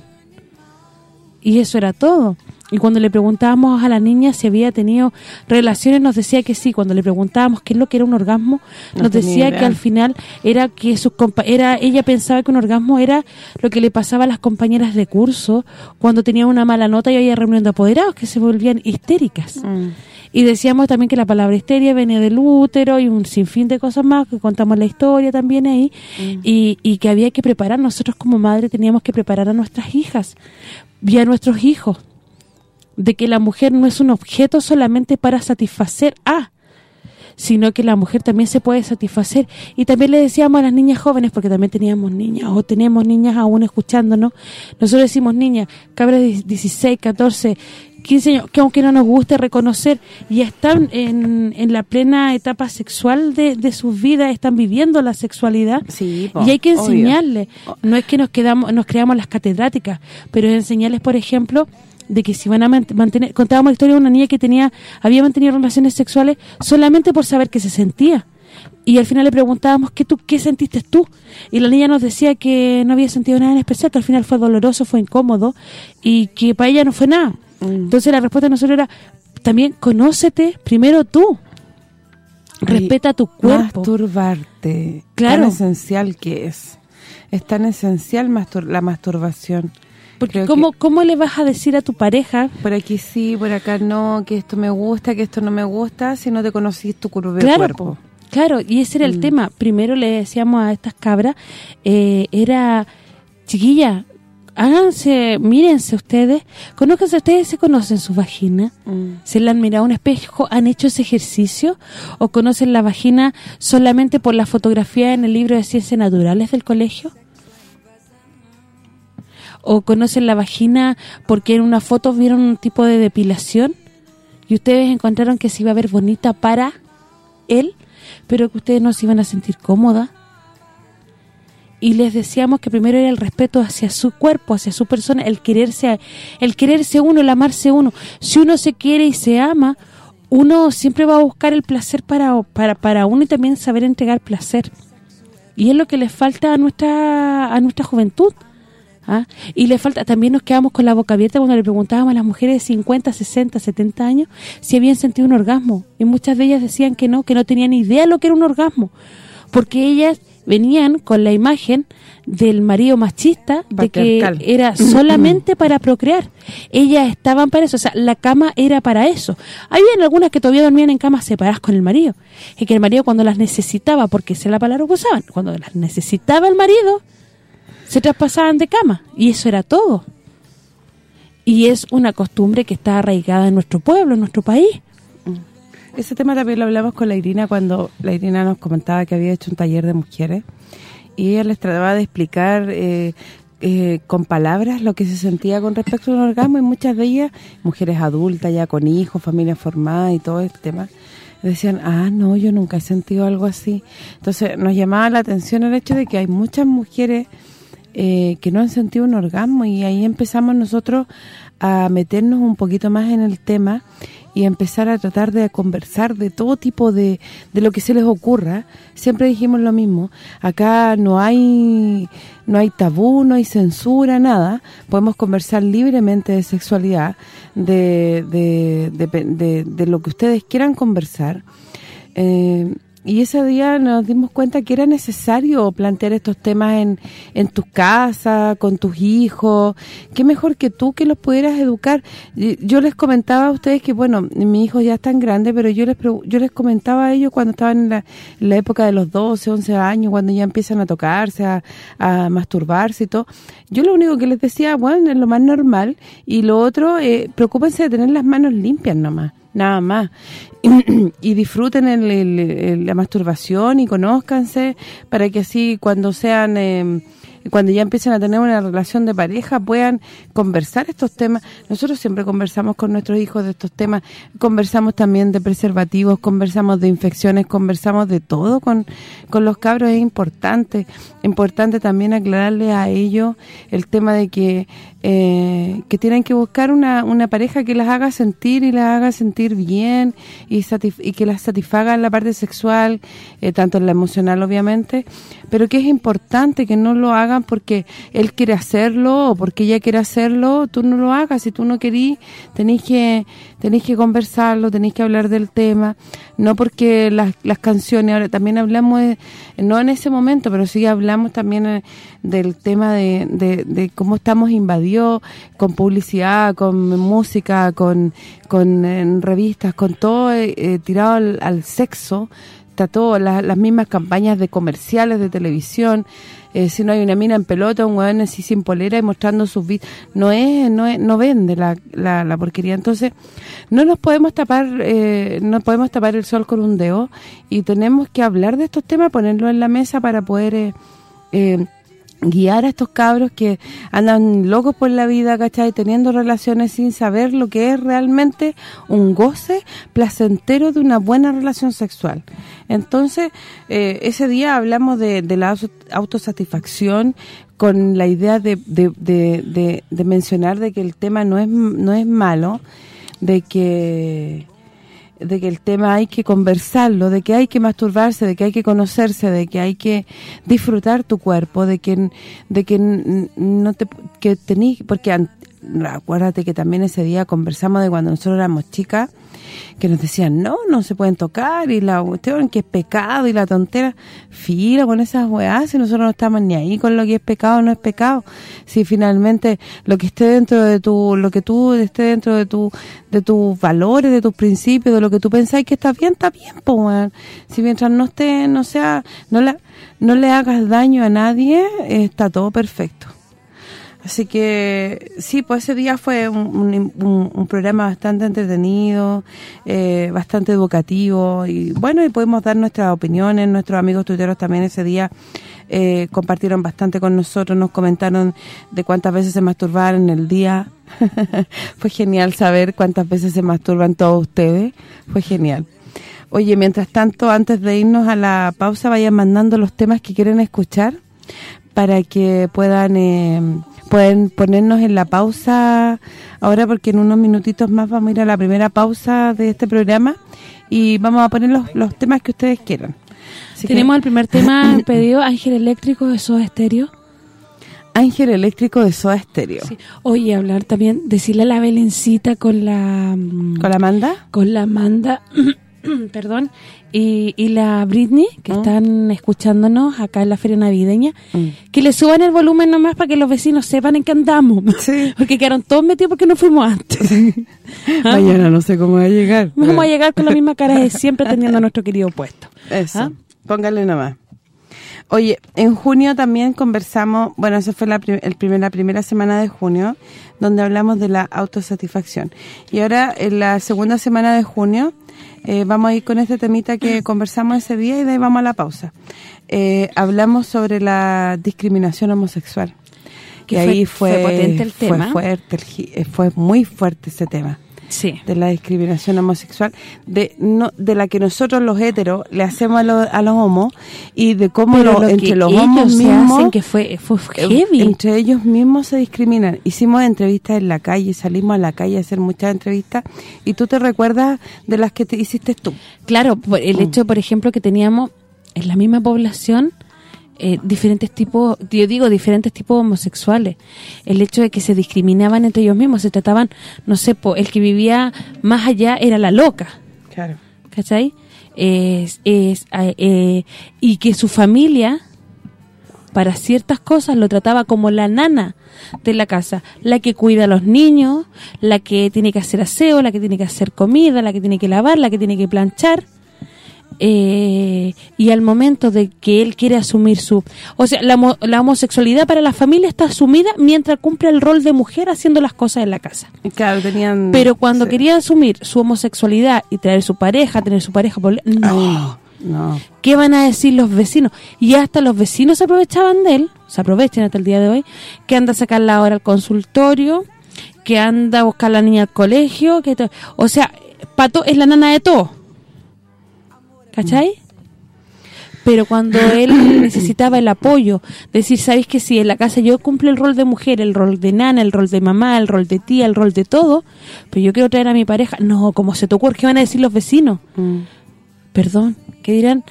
Y eso era todo. Y cuando le preguntábamos a la niña si había tenido relaciones, nos decía que sí. Cuando le preguntábamos qué es lo que era un orgasmo, nos decía que al final era que sus era ella pensaba que un orgasmo era lo que le pasaba a las compañeras de curso cuando tenían una mala nota y había reunión de apoderados que se volvían histéricas. Mm. Y decíamos también que la palabra histeria venía del útero y un sinfín de cosas más, que contamos la historia también ahí, mm. y, y que había que preparar, nosotros como madre teníamos que preparar a nuestras hijas y a nuestros hijos de que la mujer no es un objeto solamente para satisfacer a, sino que la mujer también se puede satisfacer. Y también le decíamos a las niñas jóvenes, porque también teníamos niñas, o tenemos niñas aún escuchándonos, nosotros decimos niñas, cabras de 16, 14, 15 años, que aunque no nos guste reconocer, ya están en, en la plena etapa sexual de, de sus vidas, están viviendo la sexualidad, y hay que enseñarles. No es que nos quedamos nos creamos las catedráticas, pero enseñarles, por ejemplo, de que si van a mantener... Contábamos la historia de una niña que tenía había mantenido relaciones sexuales solamente por saber que se sentía. Y al final le preguntábamos, ¿qué tú qué sentiste tú? Y la niña nos decía que no había sentido nada en especial, que al final fue doloroso, fue incómodo y que para ella no fue nada. Mm. Entonces la respuesta de nosotros era, también conócete primero tú. Respeta tu cuerpo. Masturbarte. Claro. Tan esencial que es. Es tan esencial la masturbación. Porque ¿cómo, ¿cómo le vas a decir a tu pareja? Por aquí sí, por acá no, que esto me gusta, que esto no me gusta, si no te conocís tu claro, cuerpo. claro, y ese era el mm. tema. Primero le decíamos a estas cabras, eh, era, chiquilla, háganse, mírense ustedes, conózcanse ustedes, se conocen su vagina, mm. se la han mirado a un espejo, han hecho ese ejercicio o conocen la vagina solamente por la fotografía en el libro de ciencias naturales del colegio o conocen la vagina porque en una foto vieron un tipo de depilación y ustedes encontraron que se iba a ver bonita para él, pero que ustedes no se iban a sentir cómoda. y les decíamos que primero era el respeto hacia su cuerpo, hacia su persona, el quererse el quererse uno, el amarse uno. Si uno se quiere y se ama, uno siempre va a buscar el placer para, para, para uno y también saber entregar placer. Y es lo que le falta a nuestra a nuestra juventud. ¿Ah? Y le falta también nos quedamos con la boca abierta cuando le preguntábamos a las mujeres de 50, 60, 70 años si habían sentido un orgasmo. Y muchas de ellas decían que no, que no tenían idea de lo que era un orgasmo. Porque ellas venían con la imagen del marido machista de que era [LAUGHS] solamente para procrear. Ellas estaban para eso, o sea, la cama era para eso. Habían algunas que todavía dormían en camas separadas con el marido, y que el marido cuando las necesitaba, porque esa es la palabra que usaban, cuando las necesitaba el marido, se traspasaban de cama, y eso era todo. Y es una costumbre que está arraigada en nuestro pueblo, en nuestro país. Ese tema también lo hablamos con la Irina cuando la Irina nos comentaba que había hecho un taller de mujeres y ella les trataba de explicar eh, eh, con palabras lo que se sentía con respecto a un orgasmo y muchas de ellas, mujeres adultas ya con hijos, familia formada y todo este tema, decían, ah, no, yo nunca he sentido algo así. Entonces nos llamaba la atención el hecho de que hay muchas mujeres eh, que no han sentido un orgasmo y ahí empezamos nosotros a meternos un poquito más en el tema y empezar a tratar de conversar de todo tipo de, de lo que se les ocurra. Siempre dijimos lo mismo, acá no hay no hay tabú, no hay censura, nada. Podemos conversar libremente de sexualidad, de, de, de, de lo que ustedes quieran conversar. Eh, y ese día nos dimos cuenta que era necesario plantear estos temas en, en tu casa, con tus hijos. Qué mejor que tú que los pudieras educar. Yo les comentaba a ustedes que, bueno, mis hijos ya están grandes, pero yo les yo les comentaba a ellos cuando estaban en la, la época de los 12, 11 años, cuando ya empiezan a tocarse, a, a, masturbarse y todo. Yo lo único que les decía, bueno, es lo más normal. Y lo otro, eh, preocúpense de tener las manos limpias nomás nada más. [CLEARS THROAT] y disfruten el, la masturbación y conózcanse para que así cuando sean... Eh, cuando ya empiecen a tener una relación de pareja puedan conversar estos temas. Nosotros siempre conversamos con nuestros hijos de estos temas, conversamos también de preservativos, conversamos de infecciones, conversamos de todo con, con los cabros, es importante. Importante también aclararle a ellos el tema de que eh, que tienen que buscar una, una pareja que las haga sentir y las haga sentir bien y, y que las satisfaga en la parte sexual, eh, tanto en la emocional obviamente, pero que es importante que no lo hagan porque él quiere hacerlo o porque ella quiere hacerlo, tú no lo hagas, si tú no querís, tenéis que tenéis que conversarlo, tenéis que hablar del tema, no porque las, las canciones, ahora también hablamos, no en ese momento, pero sí hablamos también eh, del tema de, de, cómo estamos invadidos con publicidad, con música, con, con revistas, con todo eh, tirado al, al, sexo, está todo, las mismas campañas de comerciales de televisión, eh, si no hay una mina en pelota, un hueón así sin polera y mostrando sus vidas, no es, no es, no vende la, la, la, porquería. Entonces, no nos podemos tapar eh, no podemos tapar el sol con un dedo y tenemos que hablar de estos temas, ponerlo en la mesa para poder eh, eh guiar a estos cabros que andan locos por la vida, ¿cachai? Teniendo relaciones sin saber lo que es realmente un goce placentero de una buena relación sexual. Entonces, eh, ese día hablamos de, la autosatisfacción con la idea de, de, de, de mencionar de que el tema no es no es malo, de que de que el tema hay que conversarlo, de que hay que masturbarse, de que hay que conocerse, de que hay que disfrutar tu cuerpo, de que de que no te que tenís porque acuérdate que también ese día conversamos de cuando nosotros éramos chicas que nos decían, no, no se pueden tocar, y la cuestión que es pecado, y la tontera, fila con esas weas, si nosotros no estamos ni ahí con lo que es pecado no es pecado, si finalmente lo que esté dentro de tu, lo que tú esté dentro de tu de tus valores, de tus principios, de lo que tú pensáis que está bien, está bien, pues, si mientras no esté, no sea, no, la, no le hagas daño a nadie, está todo perfecto. Así que sí, pues ese día fue un, un, programa bastante entretenido, eh, bastante educativo y bueno, y podemos dar nuestras opiniones, nuestros amigos tuiteros también ese día eh, compartieron bastante con nosotros, nos comentaron de cuántas veces se masturbaron en el día. [LAUGHS] fue genial saber cuántas veces se masturban todos ustedes, fue genial. Oye, mientras tanto, antes de irnos a la pausa, vayan mandando los temas que quieren escuchar para que puedan eh, pueden ponernos en la pausa ahora porque en unos minutitos más vamos a ir a la primera pausa de este programa y vamos a poner los, los temas que ustedes quieran. Tenemos el primer tema [COUGHS] pedido, Ángel Eléctrico de Soda Estéreo. Ángel Eléctrico de Soda Estéreo. Oye, hablar también, decirle a la Belencita con la... Mm, ¿Con la Amanda? Con la Amanda, [COUGHS] [CLEARS THROAT] perdón, y, y, la Britney, que ¿Mm? están escuchándonos acá en la feria navideña, mm. que le suban el volumen nomás para que los vecinos sepan en qué andamos. [LAUGHS] Porque quedaron todos metidos porque no fuimos antes. [LAUGHS] ¿Ah? Mañana no sé cómo va a llegar. Vamos a llegar con la misma cara de siempre teniendo [LAUGHS] nuestro querido puesto. Eso, ¿Ah? póngale nomás. Oye, en junio también conversamos, bueno, eso fue la, el primer, la primera semana de junio, donde hablamos de la autosatisfacción. Y ahora, en la segunda semana de junio, eh, vamos a ir con este temita que conversamos ese día y de ahí vamos a la pausa. Eh, hablamos sobre la discriminación homosexual. Que ahí fue, fue potente el tema. Fue, fuerte, eh, fue muy fuerte ese tema de la discriminación homosexual, de no de la que nosotros los heteros le hacemos a, los, a los homos y de cómo entre los homos mismos que fue, fue heavy. entre ellos mismos se discriminan. Hicimos entrevistas en la calle, salimos a la calle a hacer muchas entrevistas y tú te recuerdas de las que te hiciste tú. Claro, el mm. hecho, por ejemplo, que teníamos en la misma población eh, diferentes tipos, yo digo diferentes tipos homosexuales. El hecho de que se discriminaban entre ellos mismos, se trataban, no sé, el que vivía más allá era la loca. Claro. ¿Cachai? Es, es, eh, y que su familia, para ciertas cosas, lo trataba como la nana de la casa. La que cuida a los niños, la que tiene que hacer aseo, la que tiene que hacer comida, la que tiene que lavar, la que tiene que planchar eh, y al momento de que él quiere asumir su... O sea, la, la, homosexualidad para la familia está asumida mientras cumple el rol de mujer haciendo las cosas en la casa. Claro, tenían... Pero cuando quería asumir su homosexualidad y traer su pareja, tener su pareja... No, no. ¿Qué van a decir los vecinos? Y hasta los vecinos se aprovechaban de él, se aprovechan hasta el día de hoy, que anda a sacar la hora al consultorio, que anda a buscar a la niña al colegio, que o sea, Pato es la nana de todo ¿cachai? Pero cuando él [COUGHS] necesitaba el apoyo, decir, ¿sabéis que si en la casa yo cumplo el rol de mujer, el rol de nana, el rol de mamá, el rol de tía, el rol de todo, pero yo quiero traer a mi pareja, no, como se te ocurre, ¿qué van a decir los vecinos? Mm. Perdón, ¿qué dirán?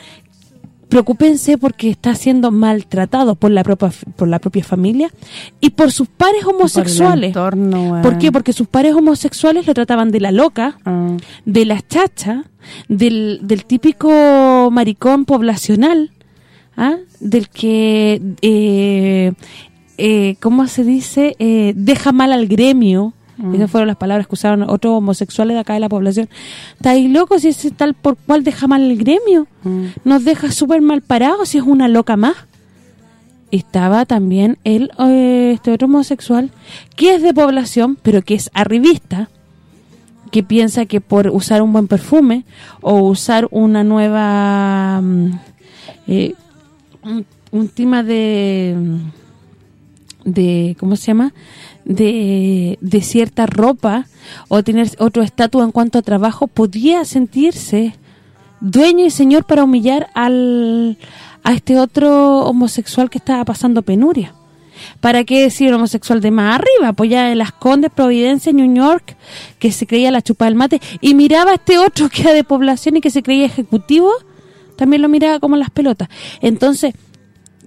Preocúpense porque está siendo maltratado por la propia por la propia familia y por sus pares homosexuales. Por, qué? Porque sus pares homosexuales lo trataban de la loca, ah. de la chacha, del, del típico maricón poblacional, ¿ah? del que, eh, eh, ¿cómo se dice? Eh, deja mal al gremio, Mm. Esas fueron las palabras que usaron otros homosexuales de acá de la población. Está ahí loco si es tal por cual deja mal el gremio. Mm. Nos deja súper mal parados si es una loca más. Estaba también el eh, este otro homosexual que es de población, pero que es arribista, que piensa que por usar un buen perfume o usar una nueva... Mm, eh, un, un tema de... de ¿Cómo se llama?, de, de cierta ropa o tener otro estatus en cuanto a trabajo, podía sentirse dueño y señor para humillar al, a este otro homosexual que estaba pasando penuria. ¿Para qué decir homosexual de más arriba? Pues ya en las Condes, Providencia, New York, que se creía la chupa del mate, y miraba a este otro que era de población y que se creía ejecutivo, también lo miraba como las pelotas. Entonces,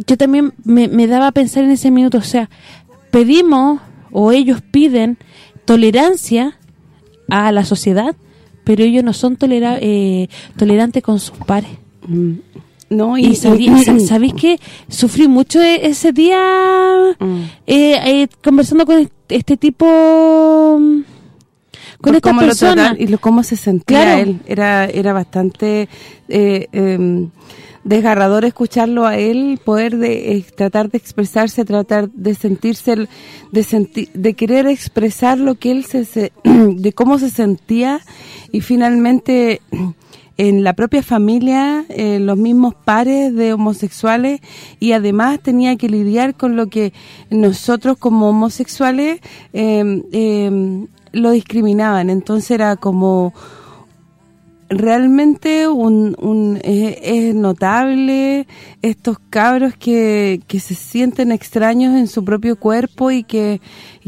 yo también me, me daba a pensar en ese minuto, o sea, pedimos o ellos piden tolerancia a la sociedad, pero ellos no son tolera eh, tolerantes con sus pares. Mm. No, y, ¿sabéis [CLEARS THROAT] que sufrí mucho e-, ese día mm. eh, eh, conversando con este tipo con esta persona y lo, cómo se sentía él era era bastante em, desgarrador escucharlo a él, poder de eh, tratar de expresarse, tratar de sentirse, de sentir, de querer expresar lo que él se, [CLEARS THROAT] de cómo se sentía y finalmente en la propia familia, eh, los mismos pares de homosexuales y además tenía que lidiar con lo que nosotros como homosexuales em, lo discriminaban. Entonces era como realmente un, es, notable estos cabros que, que se sienten extraños en su propio cuerpo y que,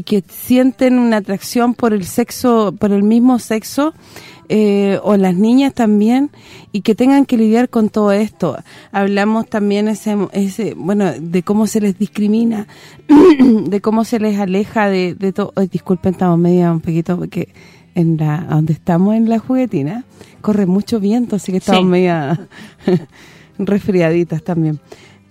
que sienten una atracción por el sexo, por el mismo sexo, eh, o las niñas también y que tengan que lidiar con todo esto. Hablamos también ese, ese bueno de cómo se les discrimina, [CLEARS THROAT] de cómo se les aleja de, de todo. disculpen, estamos media un poquito porque en la donde estamos en la juguetina corre mucho viento, así que estamos media [LAUGHS] resfriaditas también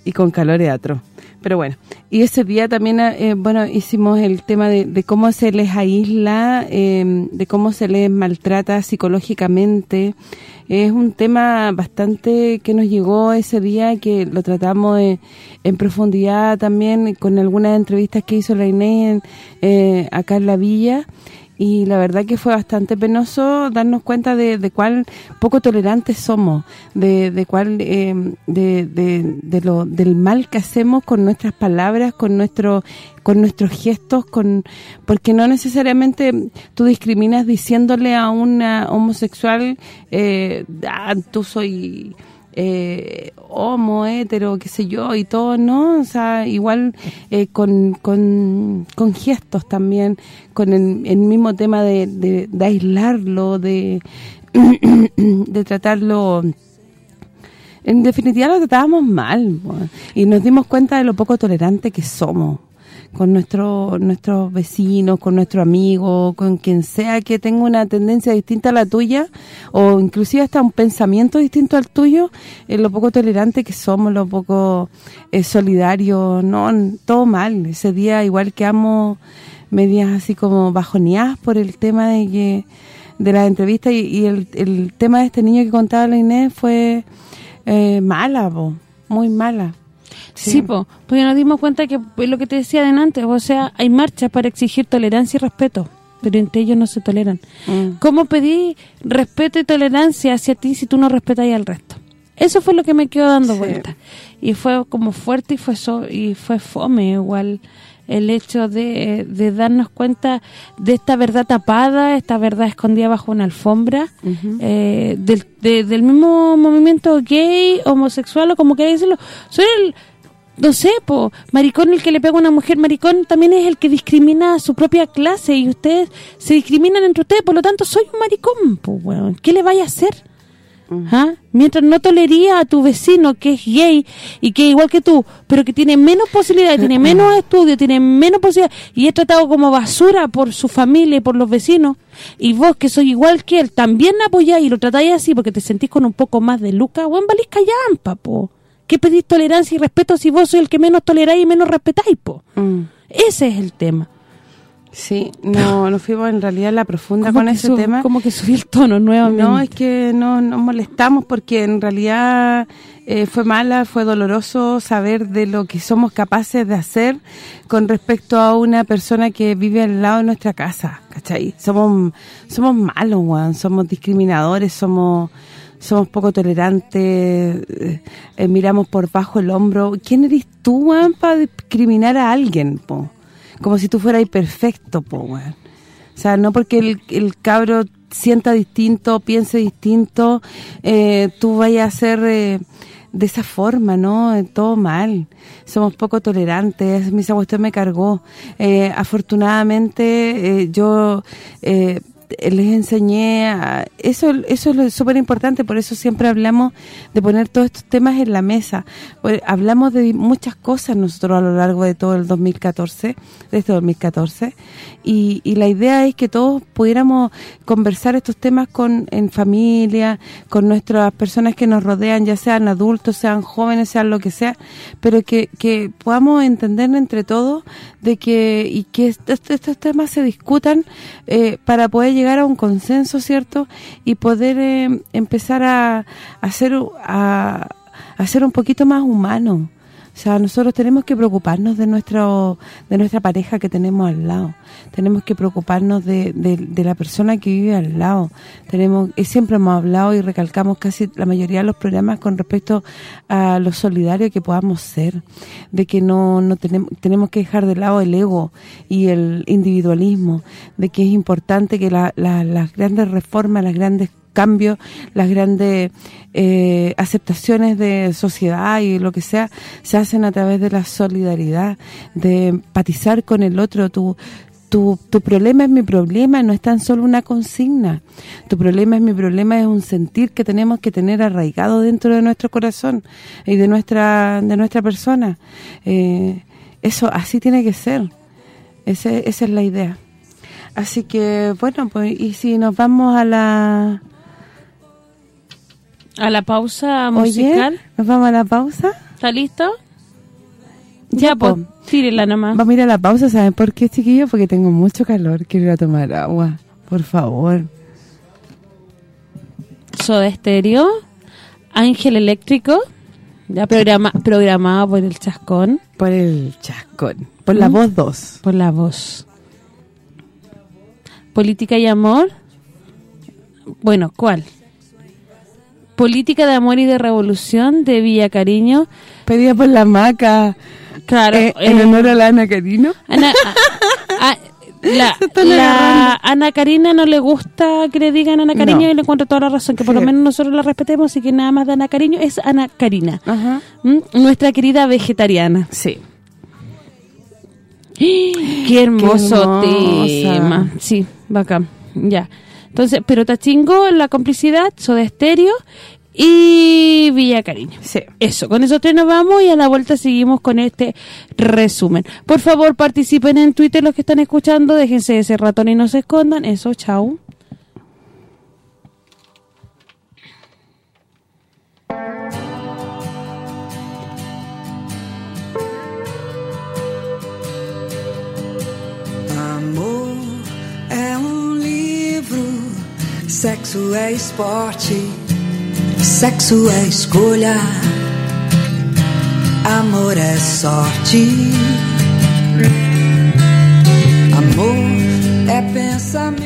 y con calor atroz. Pero bueno, y ese día también, eh, bueno, hicimos el tema de, cómo se les aísla, em, de cómo se les maltrata psicológicamente. Es un tema bastante que nos llegó ese día, que lo tratamos en profundidad también con algunas entrevistas que hizo la Inés eh, acá en la villa y la verdad que fue bastante penoso darnos cuenta de, de cuál poco tolerantes somos, de, de cuál eh, de, de, lo del mal que hacemos con nuestras palabras, con nuestro con nuestros gestos, con porque no necesariamente tú discriminas diciéndole a una homosexual eh, ah, tú soy eh, homo, hetero, qué sé yo, y todo, ¿no? O sea, igual eh, con, con, gestos también, con el, mismo tema de, de, aislarlo, de, [CLEARS THROAT] de tratarlo... En definitiva lo tratábamos mal, y nos dimos cuenta de lo poco tolerante que somos con nuestro, nuestros vecinos, con nuestro amigo, con quien sea que tenga una tendencia distinta a la tuya o inclusive hasta un pensamiento distinto al tuyo, es lo poco tolerante que somos, lo poco eh, solidario, no, todo mal. Ese día igual que amo medias así como bajoneadas por el tema de que de la entrevista y, el, el, tema de este niño que contaba la Inés fue eh, mala, muy mala. Sí, pues porque nos dimos cuenta que lo que te decía antes, o sea, hay marchas para exigir tolerancia y respeto, pero entre ellos no se toleran. Mm. ¿Cómo pedir respeto y tolerancia hacia ti si tú no respetas al resto? Eso fue lo que me quedó dando vuelta. Y fue como fuerte y fue y fue fome igual el hecho de, darnos cuenta de esta verdad tapada, esta verdad escondida bajo una alfombra, eh, del, del mismo movimiento gay, homosexual o como quieras decirlo. Soy el no sé, po, maricón el que le pega a una mujer maricón también es el que discrimina a su propia clase y ustedes se discriminan entre ustedes, por lo tanto soy un maricón, po, bueno, ¿qué le vaya a hacer? Mm. ¿Ah? Mientras no tolería a tu vecino que es gay y que igual que tú, pero que tiene menos posibilidades, tiene menos estudios, tiene menos posibilidades y es tratado como basura por su familia y por los vecinos y vos que soy igual que él, también apoyáis y lo tratáis así porque te sentís con un poco más de luca, buen valís callampa, po. ¿Qué pedís tolerancia y respeto si vos sois el que menos toleráis y menos respetáis, po? Mm. Ese es el tema. Sí, no, [LAUGHS] nos fuimos en realidad en la profunda con ese tema. Como que subí el tono nuevamente. No, es que no nos molestamos porque en realidad eh, fue mala, fue doloroso saber de lo que somos capaces de hacer con respecto a una persona que vive al lado de nuestra casa, ¿cachai? Somos somos malos, Juan, somos discriminadores, somos somos poco tolerantes, eh, eh, miramos por bajo el hombro. ¿Quién eres tú, Juan, para discriminar a alguien, po? Como si tú fueras perfecto, po, O sea, no porque el, el cabro sienta distinto, piense distinto, eh, tú vayas a ser de esa forma, ¿no? Todo mal. Somos poco tolerantes. Mi usted me cargó. afortunadamente, yo les enseñé eso eso es súper importante por eso siempre hablamos de poner todos estos temas en la mesa. Pues, hablamos de muchas cosas nosotros a lo largo de todo el 2014 de este 2014 y, y la idea es que todos pudiéramos conversar estos temas con en familia con nuestras personas que nos rodean ya sean adultos sean jóvenes sean lo que sea pero que, que podamos entender entre todos de que y que estos, temas se discutan eh, para poder llegar a un consenso, ¿cierto? Y poder eh, empezar a, hacer a, a, un poquito más humano. O sea, nosotros tenemos que preocuparnos de nuestro de nuestra pareja que tenemos al lado. Tenemos que preocuparnos de, de, la persona que vive al lado. tenemos Siempre hemos hablado y recalcamos casi la mayoría de los programas con respecto a lo solidario que podamos ser. De que no, no tenemos, tenemos que dejar de lado el ego y el individualismo. De que es importante que las grandes reformas, las grandes cambios, las grandes eh, aceptaciones de sociedad y lo que sea, se hacen a través de la solidaridad, de empatizar con el otro. Tu, tu, tu problema es mi problema, no es tan solo una consigna. Tu problema es mi problema, es un sentir que tenemos que tener arraigado dentro de nuestro corazón y de nuestra de nuestra persona. Eh, eso así tiene que ser. Ese, esa es la idea. Así que, bueno, pues y si nos vamos a la... A la pausa musical. Oye, ¿nos vamos a la pausa? ¿Está listo? Ya, pues, tírela nomás. Vamos a ir a la pausa, ¿saben por qué, chiquillos? Porque tengo mucho calor, quiero ir a tomar agua. Por favor. Soda Estéreo, Ángel Eléctrico, ya programa, programado por el Chascón. Por el Chascón, por la ¿Mm? voz 2. Por la voz. Política y amor. Bueno, ¿cuál? Política de amor y de revolución de Villa Cariño. Pedida por la maca. Claro, eh, en eh, honor a la Ana Carino. Ana, a- a- la. [LAUGHS] Ana Karina no le gusta que le digan Ana Cariño No. y le encuentro toda la razón, que por Sí. lo menos nosotros la respetemos, así que nada más de Ana Cariño es Ana Karina. Ajá. ¿Mm? Nuestra querida vegetariana. Sí. [GASPS] Qué hermoso Qué tema. Sí, bacán. Ya. Entonces, pero Tachingo, la complicidad, Soda Estéreo y Villa Cariño. Sí. Eso, con esos tres nos vamos y a la vuelta seguimos con este resumen. Por favor, participen en Twitter los que están escuchando, déjense ese ratón y no se escondan. Eso, chau. Amor sexo é esporte, sexo é escolha, amor é sorte. Amor é pensamento,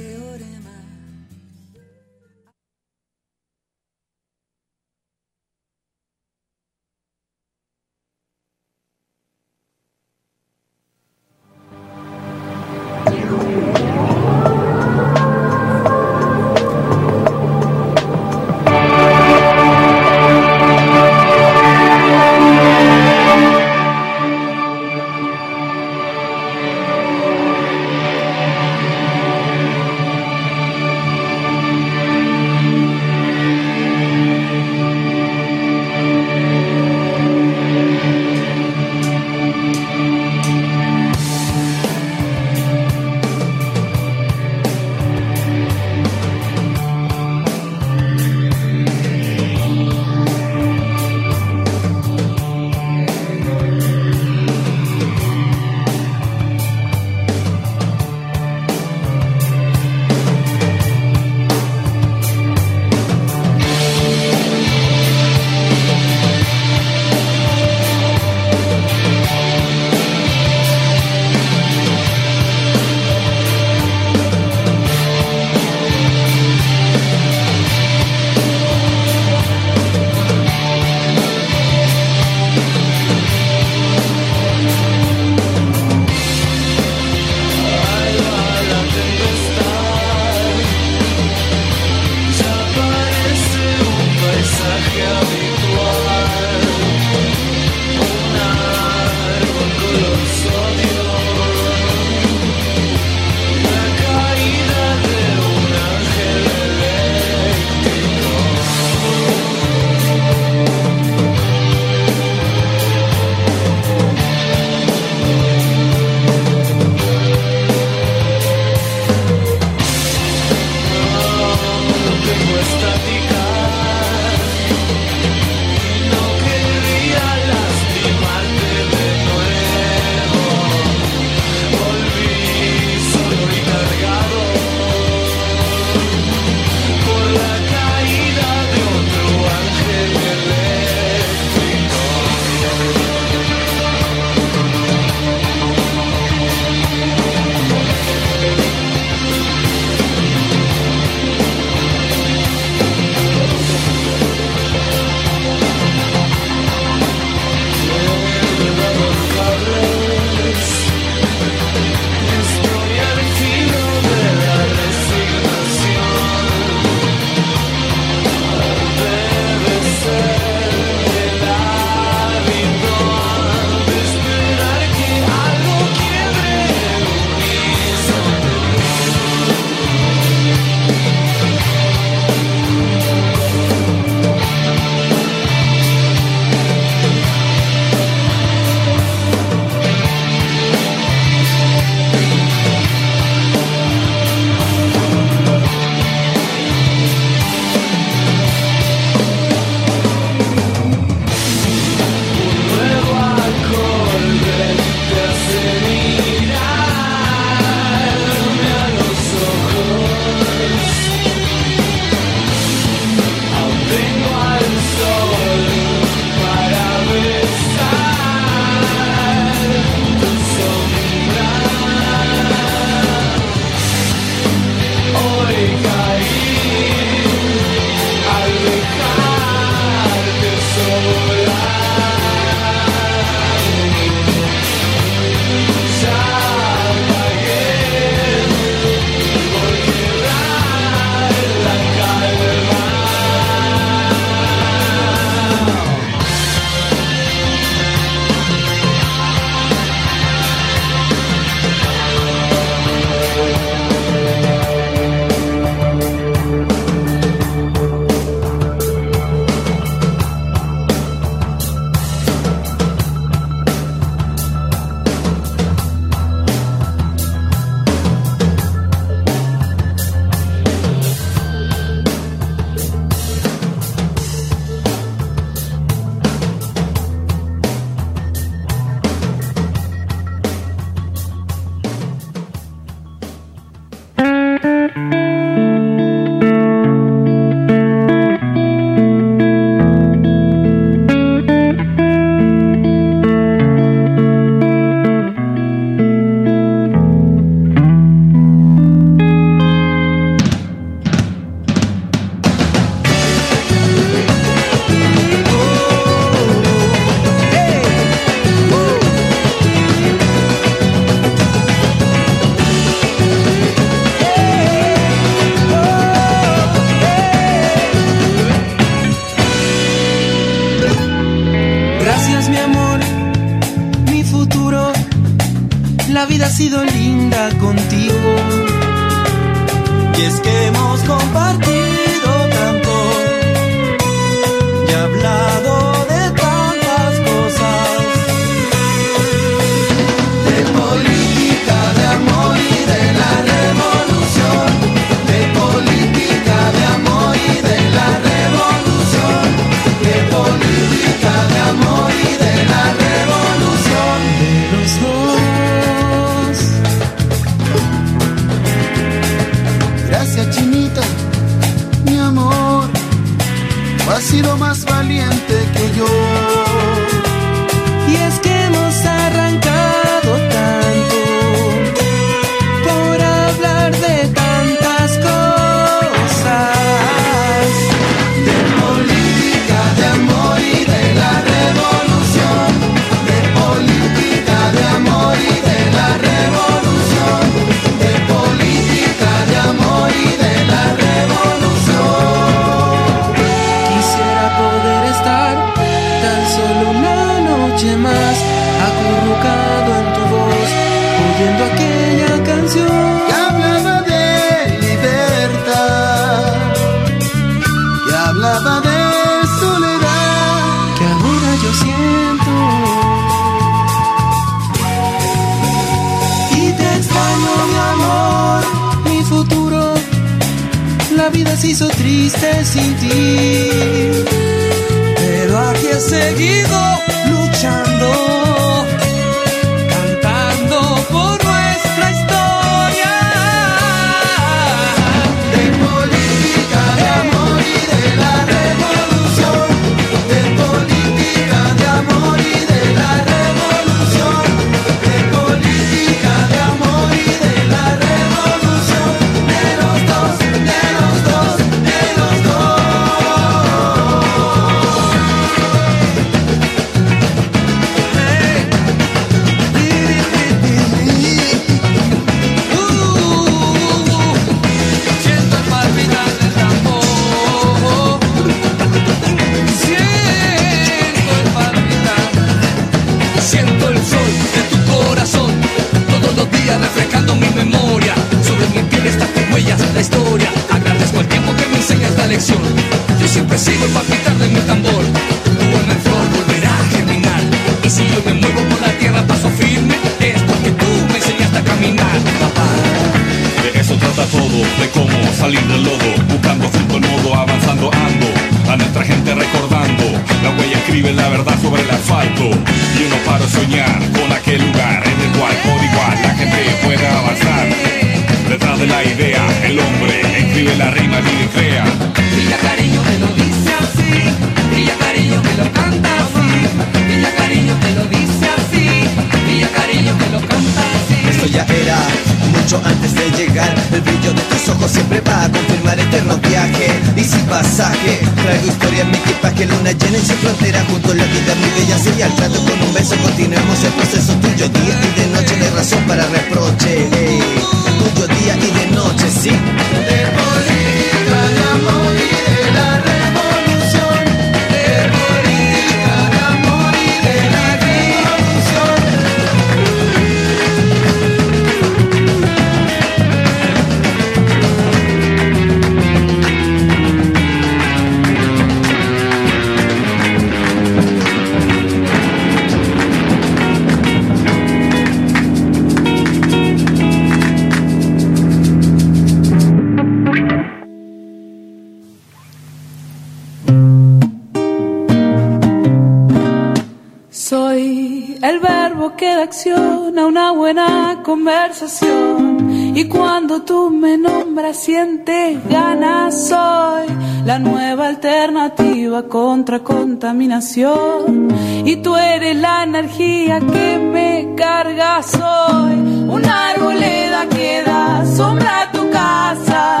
la nueva alternativa contra contaminación. Y tú eres la energía que me carga hoy. Una arboleda que da sombra a tu casa,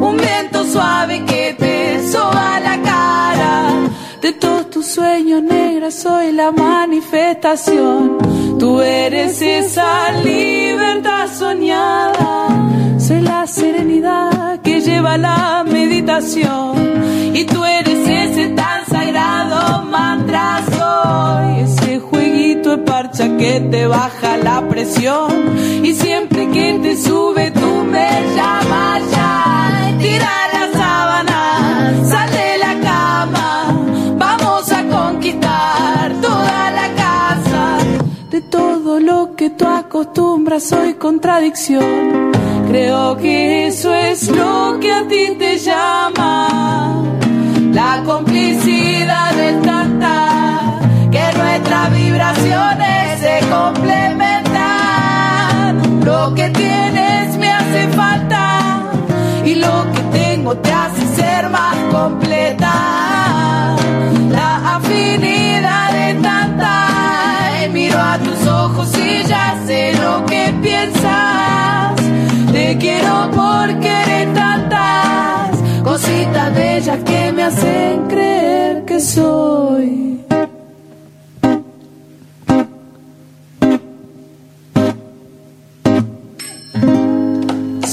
un viento suave que te soba la cara. De todos tus sueños negros soy la manifestación. Tú eres esa libertad soñada, soy la serenidad la meditación. Y tú eres ese tan sagrado mantra soy ese jueguito de parcha que te baja la presión. Y siempre que te sube tú me llamas ya. Tira la sábana sal de la cama. Vamos a conquistar toda la casa. De todo lo que tú acostumbras soy contradicción. Creo que eso es lo que a ti te llama. La complicidad de tanta que nuestras vibraciones se complementan. Lo que tienes me hace falta y lo que tengo te hace ser más completa. La afinidad de tanta y miro a tus ojos y ya sé lo que piensas. Te quiero porque eres tantas cositas bellas que me hacen creer que soy.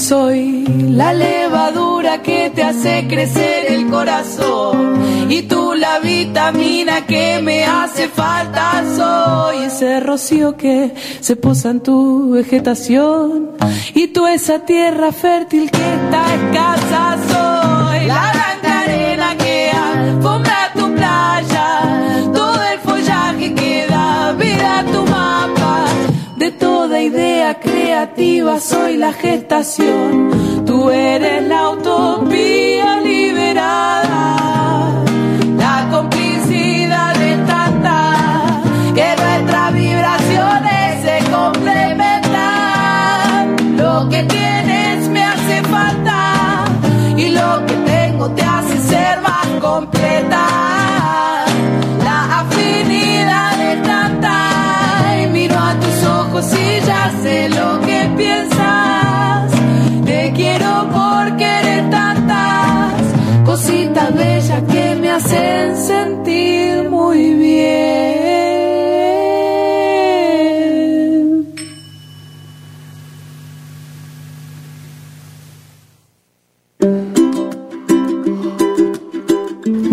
Soy la levadura que te hace crecer el corazón y tú la vitamina que me hace falta. Soy ese rocío que se posa en tu vegetación y tú esa tierra fértil que está escasa. Soy la soy la gestación. Tú eres la utopía liberada. La complicidad de tanta que nuestras vibraciones se complementan. Lo que tienes me hace falta y lo que tengo te hace ser más completa. Piensas. Te quiero porque eres tantas cositas bellas que me hacen sentir muy bien.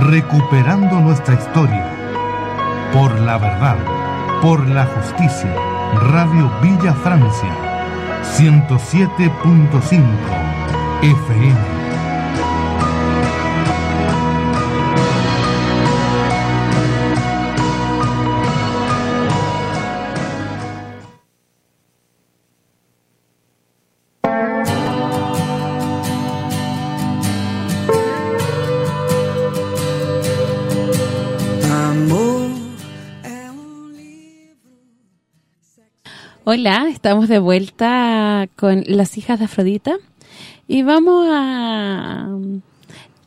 Recuperando nuestra historia. Por la verdad, por la justicia. Radio Villa Francia, 107.5 FM. Hola, estamos de vuelta con las hijas de Afrodita y vamos a...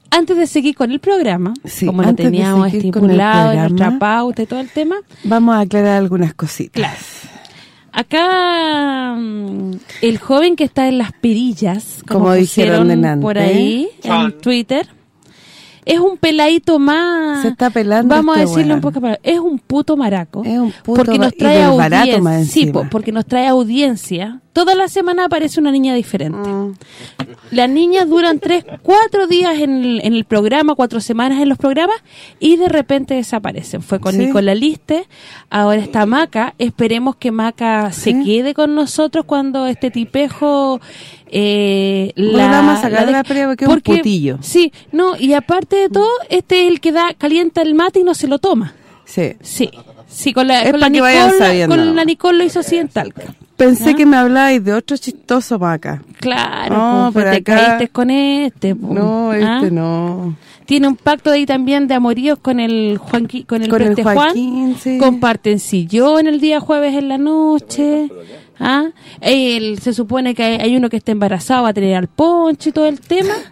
Antes de seguir con el programa, Sí, como lo teníamos estipulado en nuestra programa, pauta y todo el tema, Vamos a aclarar algunas cositas. Claro. acá mm, el joven que está en las perillas, como, Como dijeron por ahí en Twitter, es un peladito más... Se está pelando Vamos este a decirlo weón. un poco Es un puto maraco. Es un puto porque nos trae audiencia. sí, porque nos trae audiencia. Toda la semana aparece una niña diferente. Mm. Las niñas duran tres, cuatro días en el, en el programa, cuatro semanas en los programas y de repente desaparecen. Fue con Sí. Nicola Liste, ahora está Maca. Esperemos que Maca se quede con nosotros cuando este tipejo... Eh, la vamos a sacar de la pelea porque un putillo. Sí, no, y aparte de todo, este es el que da calienta el mate y no se lo toma. Sí. Sí, sí, con la, Es con la Nicole, sabiendo. con la Nicole lo hizo así en Talca. pensé ¿Ah? que me hablabais de otro chistoso Maca. Claro, No, pues, pero te acá- caíste con este. po. No, este ¿Ah? no. Tiene un pacto ahí también de amoríos con el Juanqui, con el Con el Juan. Comparten sillón el día jueves en la noche. ¿Ah? Él, se supone que hay, hay uno que está embarazado, va a tener al poncho y todo el tema. [LAUGHS]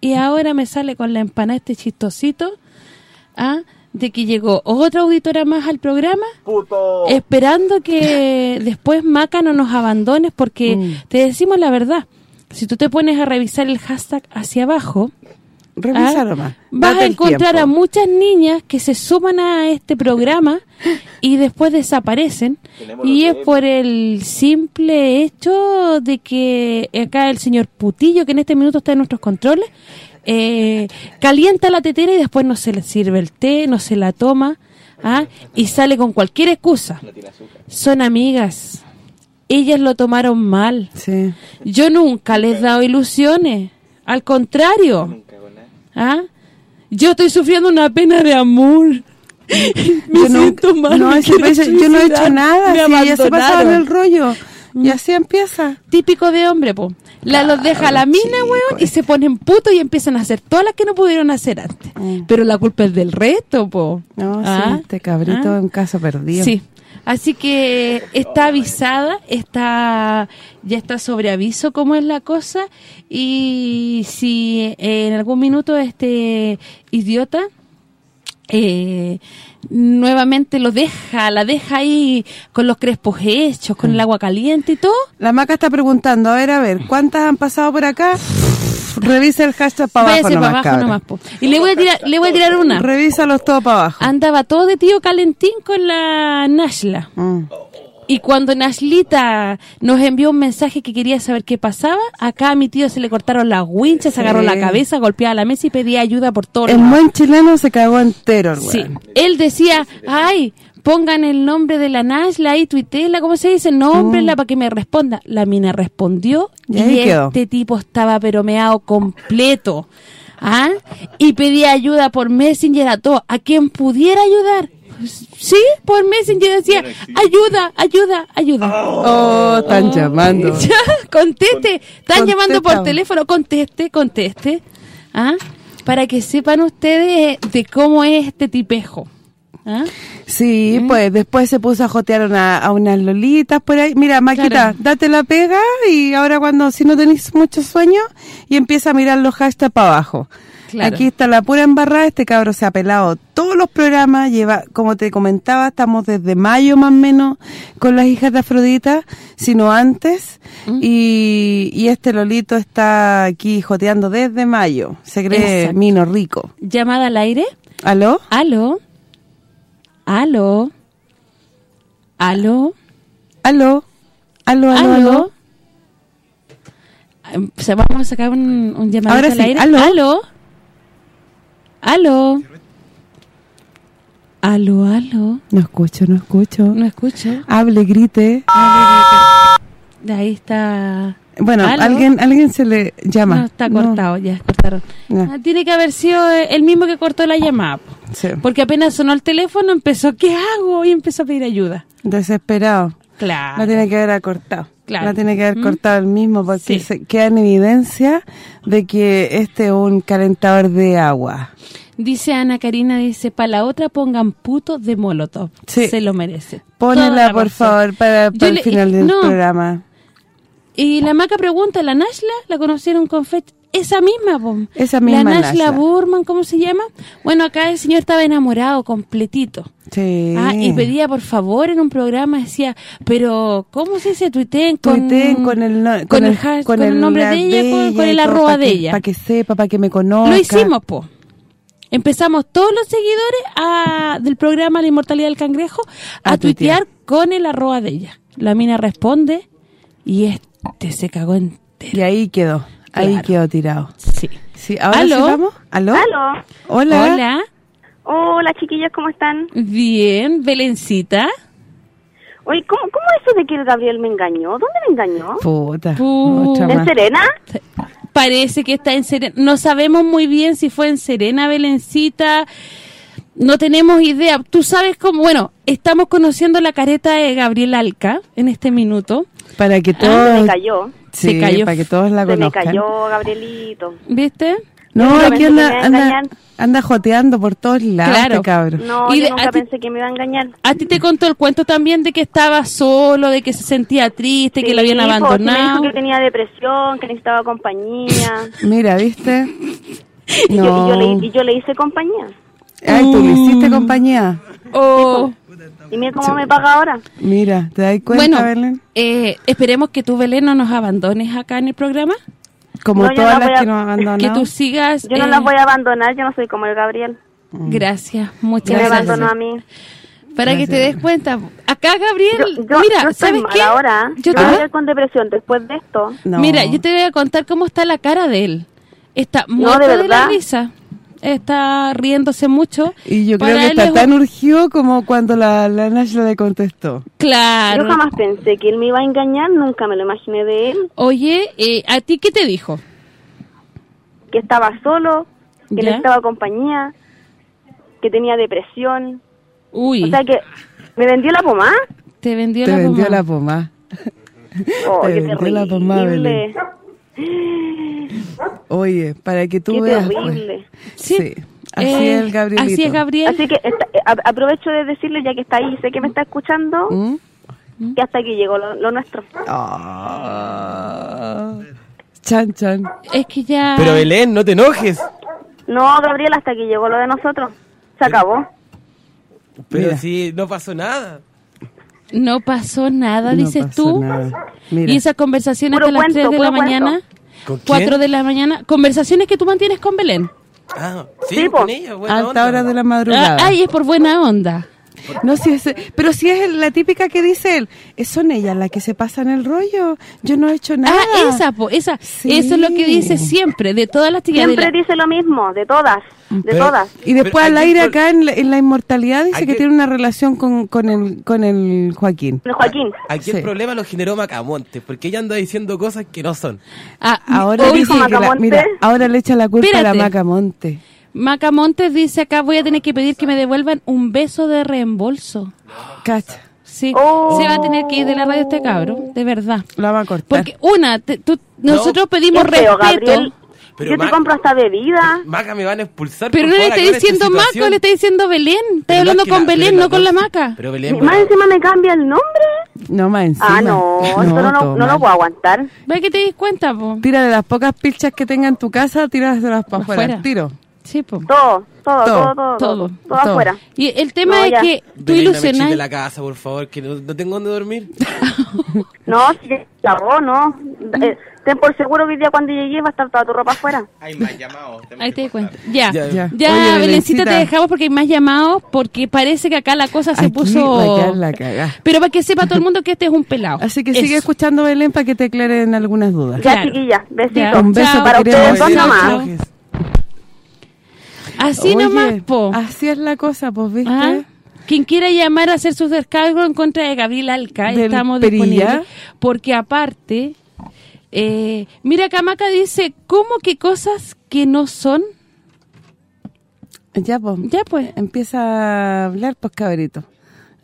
Y ahora me sale con la empanada este chistosito. ¿Ah? De que llegó otra auditora más al programa. Esperando que [LAUGHS] después Maca no nos abandones porque Mm. te decimos la verdad. Si tú te pones a revisar el hashtag hacia abajo, Revisa ¿ah? nomás. vas a encontrar tiempo. a muchas niñas que se suman a este programa y después desaparecen. Y es por el simple hecho de que acá el señor Putillo, que en este minuto está en nuestros controles, eh, calienta la tetera y después no se le sirve el té, no se la toma, ¿ah? y sale con cualquier excusa. Son amigas. Ellas lo tomaron mal. Sí. Yo nunca les he dado ilusiones. Al contrario. ¿Ah? Yo estoy sufriendo una pena de amor. [LAUGHS] Me Yo siento nunca- mal. no, me yo no he hecho nada, Me si ella se el rollo. Y así empieza. Típico de hombre, po. La los deja a la mina, weón, y se ponen putos y empiezan a hacer todas las que no pudieron hacer antes. Pero la culpa es del resto, po. Mm. No, ¿Ah? sí, este cabrito ¿Ah? es un caso perdido. Sí. Así que está avisada, está ya está sobre aviso cómo es la cosa. Y si en algún minuto este idiota eh, nuevamente lo deja, la deja ahí con los crespos hechos, con el agua caliente y todo, La maca está preguntando, a ver, a ver, ¿cuántas han pasado por acá? Revisa el hashtag para abajo váyase nomás, para abajo nomás. po. Y le voy a tirar, le voy a tirar una. Revísalos todos para abajo. Andaba todo de tío calentín con la Nashla. Mm. Y cuando Nashlita nos envió un mensaje que quería saber qué pasaba, acá a mi tío se le cortaron las winchas, se Sí. agarró la cabeza, golpeaba la mesa y pedía ayuda por todos El buen chileno se cagó entero, el Sí. Él decía, ay, pongan el nombre de la Nashla ahí, tuitela, ¿cómo se dice? Nómbrenla para que me responda. La mina respondió Y y, este tipo estaba peromeado completo. ¿Ah? Y pedía ayuda por Messenger a todo. A quien pudiera ayudar. Sí, por Messenger decía, ayuda, ayuda, ayuda. Oh, están llamando. [LAUGHS] Ya, conteste. Están Contesta. llamando por teléfono. Conteste, conteste. ¿Ah? Para que sepan ustedes de cómo es este tipejo. ¿Ah? Sí, pues después se puso a jotear una- a unas lolitas por ahí. Mira, Maquita, Claro. date la pega y ahora cuando, si no tenéis mucho sueño, y empieza a mirar los hashtags para abajo. Claro. Aquí está la pura embarrada, este cabro se ha pelado todos los programas, lleva, como te comentaba, estamos desde mayo más o menos con las hijas de Afrodita, sino antes, Mm. y, y este Lolito está aquí joteando desde mayo, se cree Exacto. mino rico. Llamada al aire. ¿Aló? Aló. Aló. Aló. ¿Aló? ¿Aló, aló, aló? Sea, vamos a sacar un, un llamadito Ahora al sí, aire. aló. Aló. Aló. Aló, aló. No escucho, no escucho. No escucho. Hable, grite. De ahí está... Bueno, ¿Aló? alguien alguien se le llama. No, está cortado, ya cortaron. Ah, tiene que haber sido eh, el mismo que cortó la llamada. Sí. Porque apenas sonó el teléfono, empezó, ¿qué hago? Y empezó a pedir ayuda. Desesperado. Claro. La tiene que haber cortado. Claro. La tiene que haber ¿Mm? cortado el mismo porque Sí. se queda en evidencia de que este es un calentador de agua. Dice Ana Karina, dice, para la otra pongan puto de Molotov. Sí. Se lo merece. Pónela, la por razón. favor, para, el le- final del no. programa. Y la maca pregunta, ¿la Nashla la conocieron con fecha? Esa misma, po. Esa misma La Nashla Nashla. Burman, ¿cómo se llama? Bueno, acá el señor estaba enamorado completito. Sí. Ah, y pedía por favor en un programa, decía, pero ¿cómo se dice? Tuiteen con, Tuiteen con el, no- con el, hash- con el nombre de ella, con, el arroba de que- ella. Para que sepa, para que me conozca. Lo hicimos, po. Empezamos todos los seguidores a- del programa La Inmortalidad del Cangrejo a, A tuitear. tuitear con el arroba de ella. La mina responde y este se cagó entero. Y ahí quedó. Ahí Claro. quedó tirado. Sí. Sí, ahora ¿Aló? sí vamos. ¿Aló? Aló. Hola. Hola. Hola, chiquillos, ¿cómo están? Bien, Belencita. Oye, ¿cómo, ¿cómo eso de que el Gabriel me engañó? ¿Dónde me engañó? Puta. Pu- otra ¿En. Serena? Parece que está en Serena. No sabemos muy bien si fue en Serena, Belencita. No tenemos idea. Tú sabes cómo... Bueno, estamos conociendo la careta de Gabriel Alca en este minuto. Para que Se todos... me cayó. Sí, Se cayó. para que todos la Se me conozcan. cayó, Gabrielito. ¿Viste? No, aquí anda, anda, joteando por todos lados Claro. este cabro. No, Y yo de- nunca pensé que me iba a engañar. A ti te contó el cuento también de que estaba solo, de que se sentía triste, que lo habían abandonado. dijo que tenía depresión, que necesitaba compañía. [LAUGHS] Mira, ¿viste? Y, yo, y yo No. le, y yo le hice compañía. Ay, tú le Mm. hiciste compañía. Oh, Y mira cómo me paga ahora. Mira, ¿te das cuenta, bueno, Belén? eh, esperemos que tú, Belén, no nos abandones acá en el programa. Como no, todas no las a- que nos han abandonado. Que tú sigas... Yo no eh, las voy a abandonar, yo no soy como el Gabriel. Gracias, Que muchas me gracias. abandonó a mí. Para que te Gracias. des cuenta. Acá, Gabriel, Yo, yo, mira, yo ¿sabes qué? ahora. Yo te- voy a ir con depresión después de esto. No. Mira, yo te voy a contar cómo está la cara de él. Está ¿de muerto de, la risa. Está riéndose mucho. Y yo creo Para que está es tan un- urgido como cuando la, la Nash le contestó. Claro. Yo jamás pensé que él me iba a engañar, nunca me lo imaginé de él. Oye, eh, ¿a ti qué te dijo? Que estaba solo, que ¿Ya? necesitaba compañía, que tenía depresión. Uy, O sea que me vendió la pomada. te vendió Te la vendió pomada. la pomada. Oh, Te qué vendió la pomada. Oye, para que tú Qué veas. pues. terrible. Sí. Así Eh, es el Gabrielito. Así es Gabriel. Así que eh, a- aprovecho de decirle, ya que está ahí, sé que me está escuchando, ¿Mm? que hasta aquí llegó lo, lo nuestro. Ah. Chan, chan. Es que ya... Pero Belén, no te enojes. No, Gabriel, hasta aquí llegó lo de nosotros. Se acabó. Pero Mira. si no pasó nada. No pasó nada, No dices pasó tú. nada. Y esas conversaciones hasta las cuento, 3 de la cuento. mañana, ¿Con 4 quién? de la mañana. Conversaciones que tú mantienes con Belén. Ah, sí, Sí, con ella, buena Alta onda. hora de la madrugada. Ah, ay, es por buena onda. No, si es, pero si es la típica que dice él, "Eh, son ellas las que se pasan el rollo, yo no he hecho nada. Ah, esa, po, esa. Sí. Eso es lo que dice siempre, de todas las chicas. Siempre la- dice lo mismo, de todas, de Pero- todas. Y después al aire acá en la, en la inmortalidad dice que, que- tiene una relación con, con, el, con el Joaquín. Joaquín, Aquí Sí. el problema lo generó Macamonte, porque ella anda diciendo cosas que no son. Ah, Ahora oye, dice dijo que la, Macamonte. mira, ahora le echa la culpa a la Macamonte. Macamontes dice acá, voy a tener que pedir que me devuelvan un beso de reembolso. Cacha, Sí, Oh. se va a tener que ir de la radio este cabro, de verdad. la va a cortar. Porque una, te- tú- nosotros pedimos feo, respeto, Gabriel. Pero yo te compro hasta bebida. Maca me van a expulsar. pero no le esta diciendo Maca, le estoy diciendo Belén. Estoy Pero no hablando con la- Belén, no la con la Maca. Pero Belén, Más encima me cambia el nombre. No más encima. Ah, no, esto no, no, lo puedo aguantar. Ve que te des cuenta, po. Tira de las pocas pilchas que tenga en tu casa, tíraselas para afuera. Afuera. Tiro. Sí, po. Todo, todo, Todo, todo, todo, todo, todo, todo todo. afuera. Y el tema No, es ya. que tú ilusionas... de la casa, por favor, que no, no tengo dónde dormir. [LAUGHS] No, si se acabó, no. Eh, ten por seguro que hoy día cuando llegué va a estar toda tu ropa afuera. Hay más llamados. Ahí te das cuenta. Ya, ya, Ya. Ya. Oye, Belencita, te dejamos porque hay más llamados, porque parece que acá la cosa se Aquí puso... a quedar la cagá. Pero para que sepa todo el mundo que este es un pelado. Así que Eso. sigue escuchando Belén para que te aclaren algunas dudas. Ya, Claro. chiquilla, besitos. Ya. Un beso Chao. Para ustedes dos nomás. Así Oye, nomás, po. Así es la cosa, pues, ¿viste? Ah, Quien quiera llamar a hacer sus descargos en contra de Gabriel Alca, Del estamos Perilla. disponibles. Porque aparte, eh, mira, Camaca dice, ¿cómo que cosas que no son? Ya, pues. Ya, pues. Empieza a hablar, pues, cabrito.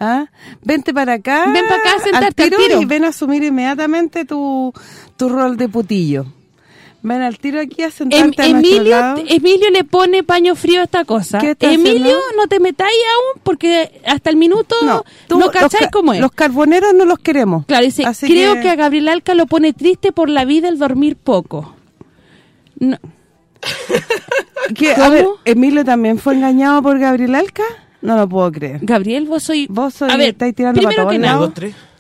¿Ah? Vente para acá. Ven para acá a sentarte al tiro, al tiro. y ven a asumir inmediatamente tu, tu rol de putillo. Ven al tiro aquí a Em- sentarte a nuestro Emilio, lado. Emilio le pone paño frío a esta cosa. ¿Qué está Emilio, haciendo? no te metáis aún porque hasta el minuto no, tú, los cacháis ca- cómo es. Los carboneros no los queremos. Claro, dice, Así creo que... a Gabriel Alca lo pone triste por la vida el dormir poco. No, [LAUGHS] que, ¿Cómo? A ver, ¿Emilio también fue engañado por Gabriel Alca? No lo puedo creer. Gabriel, vos soy... Vos soy, a ver, estáis tirando primero que nada,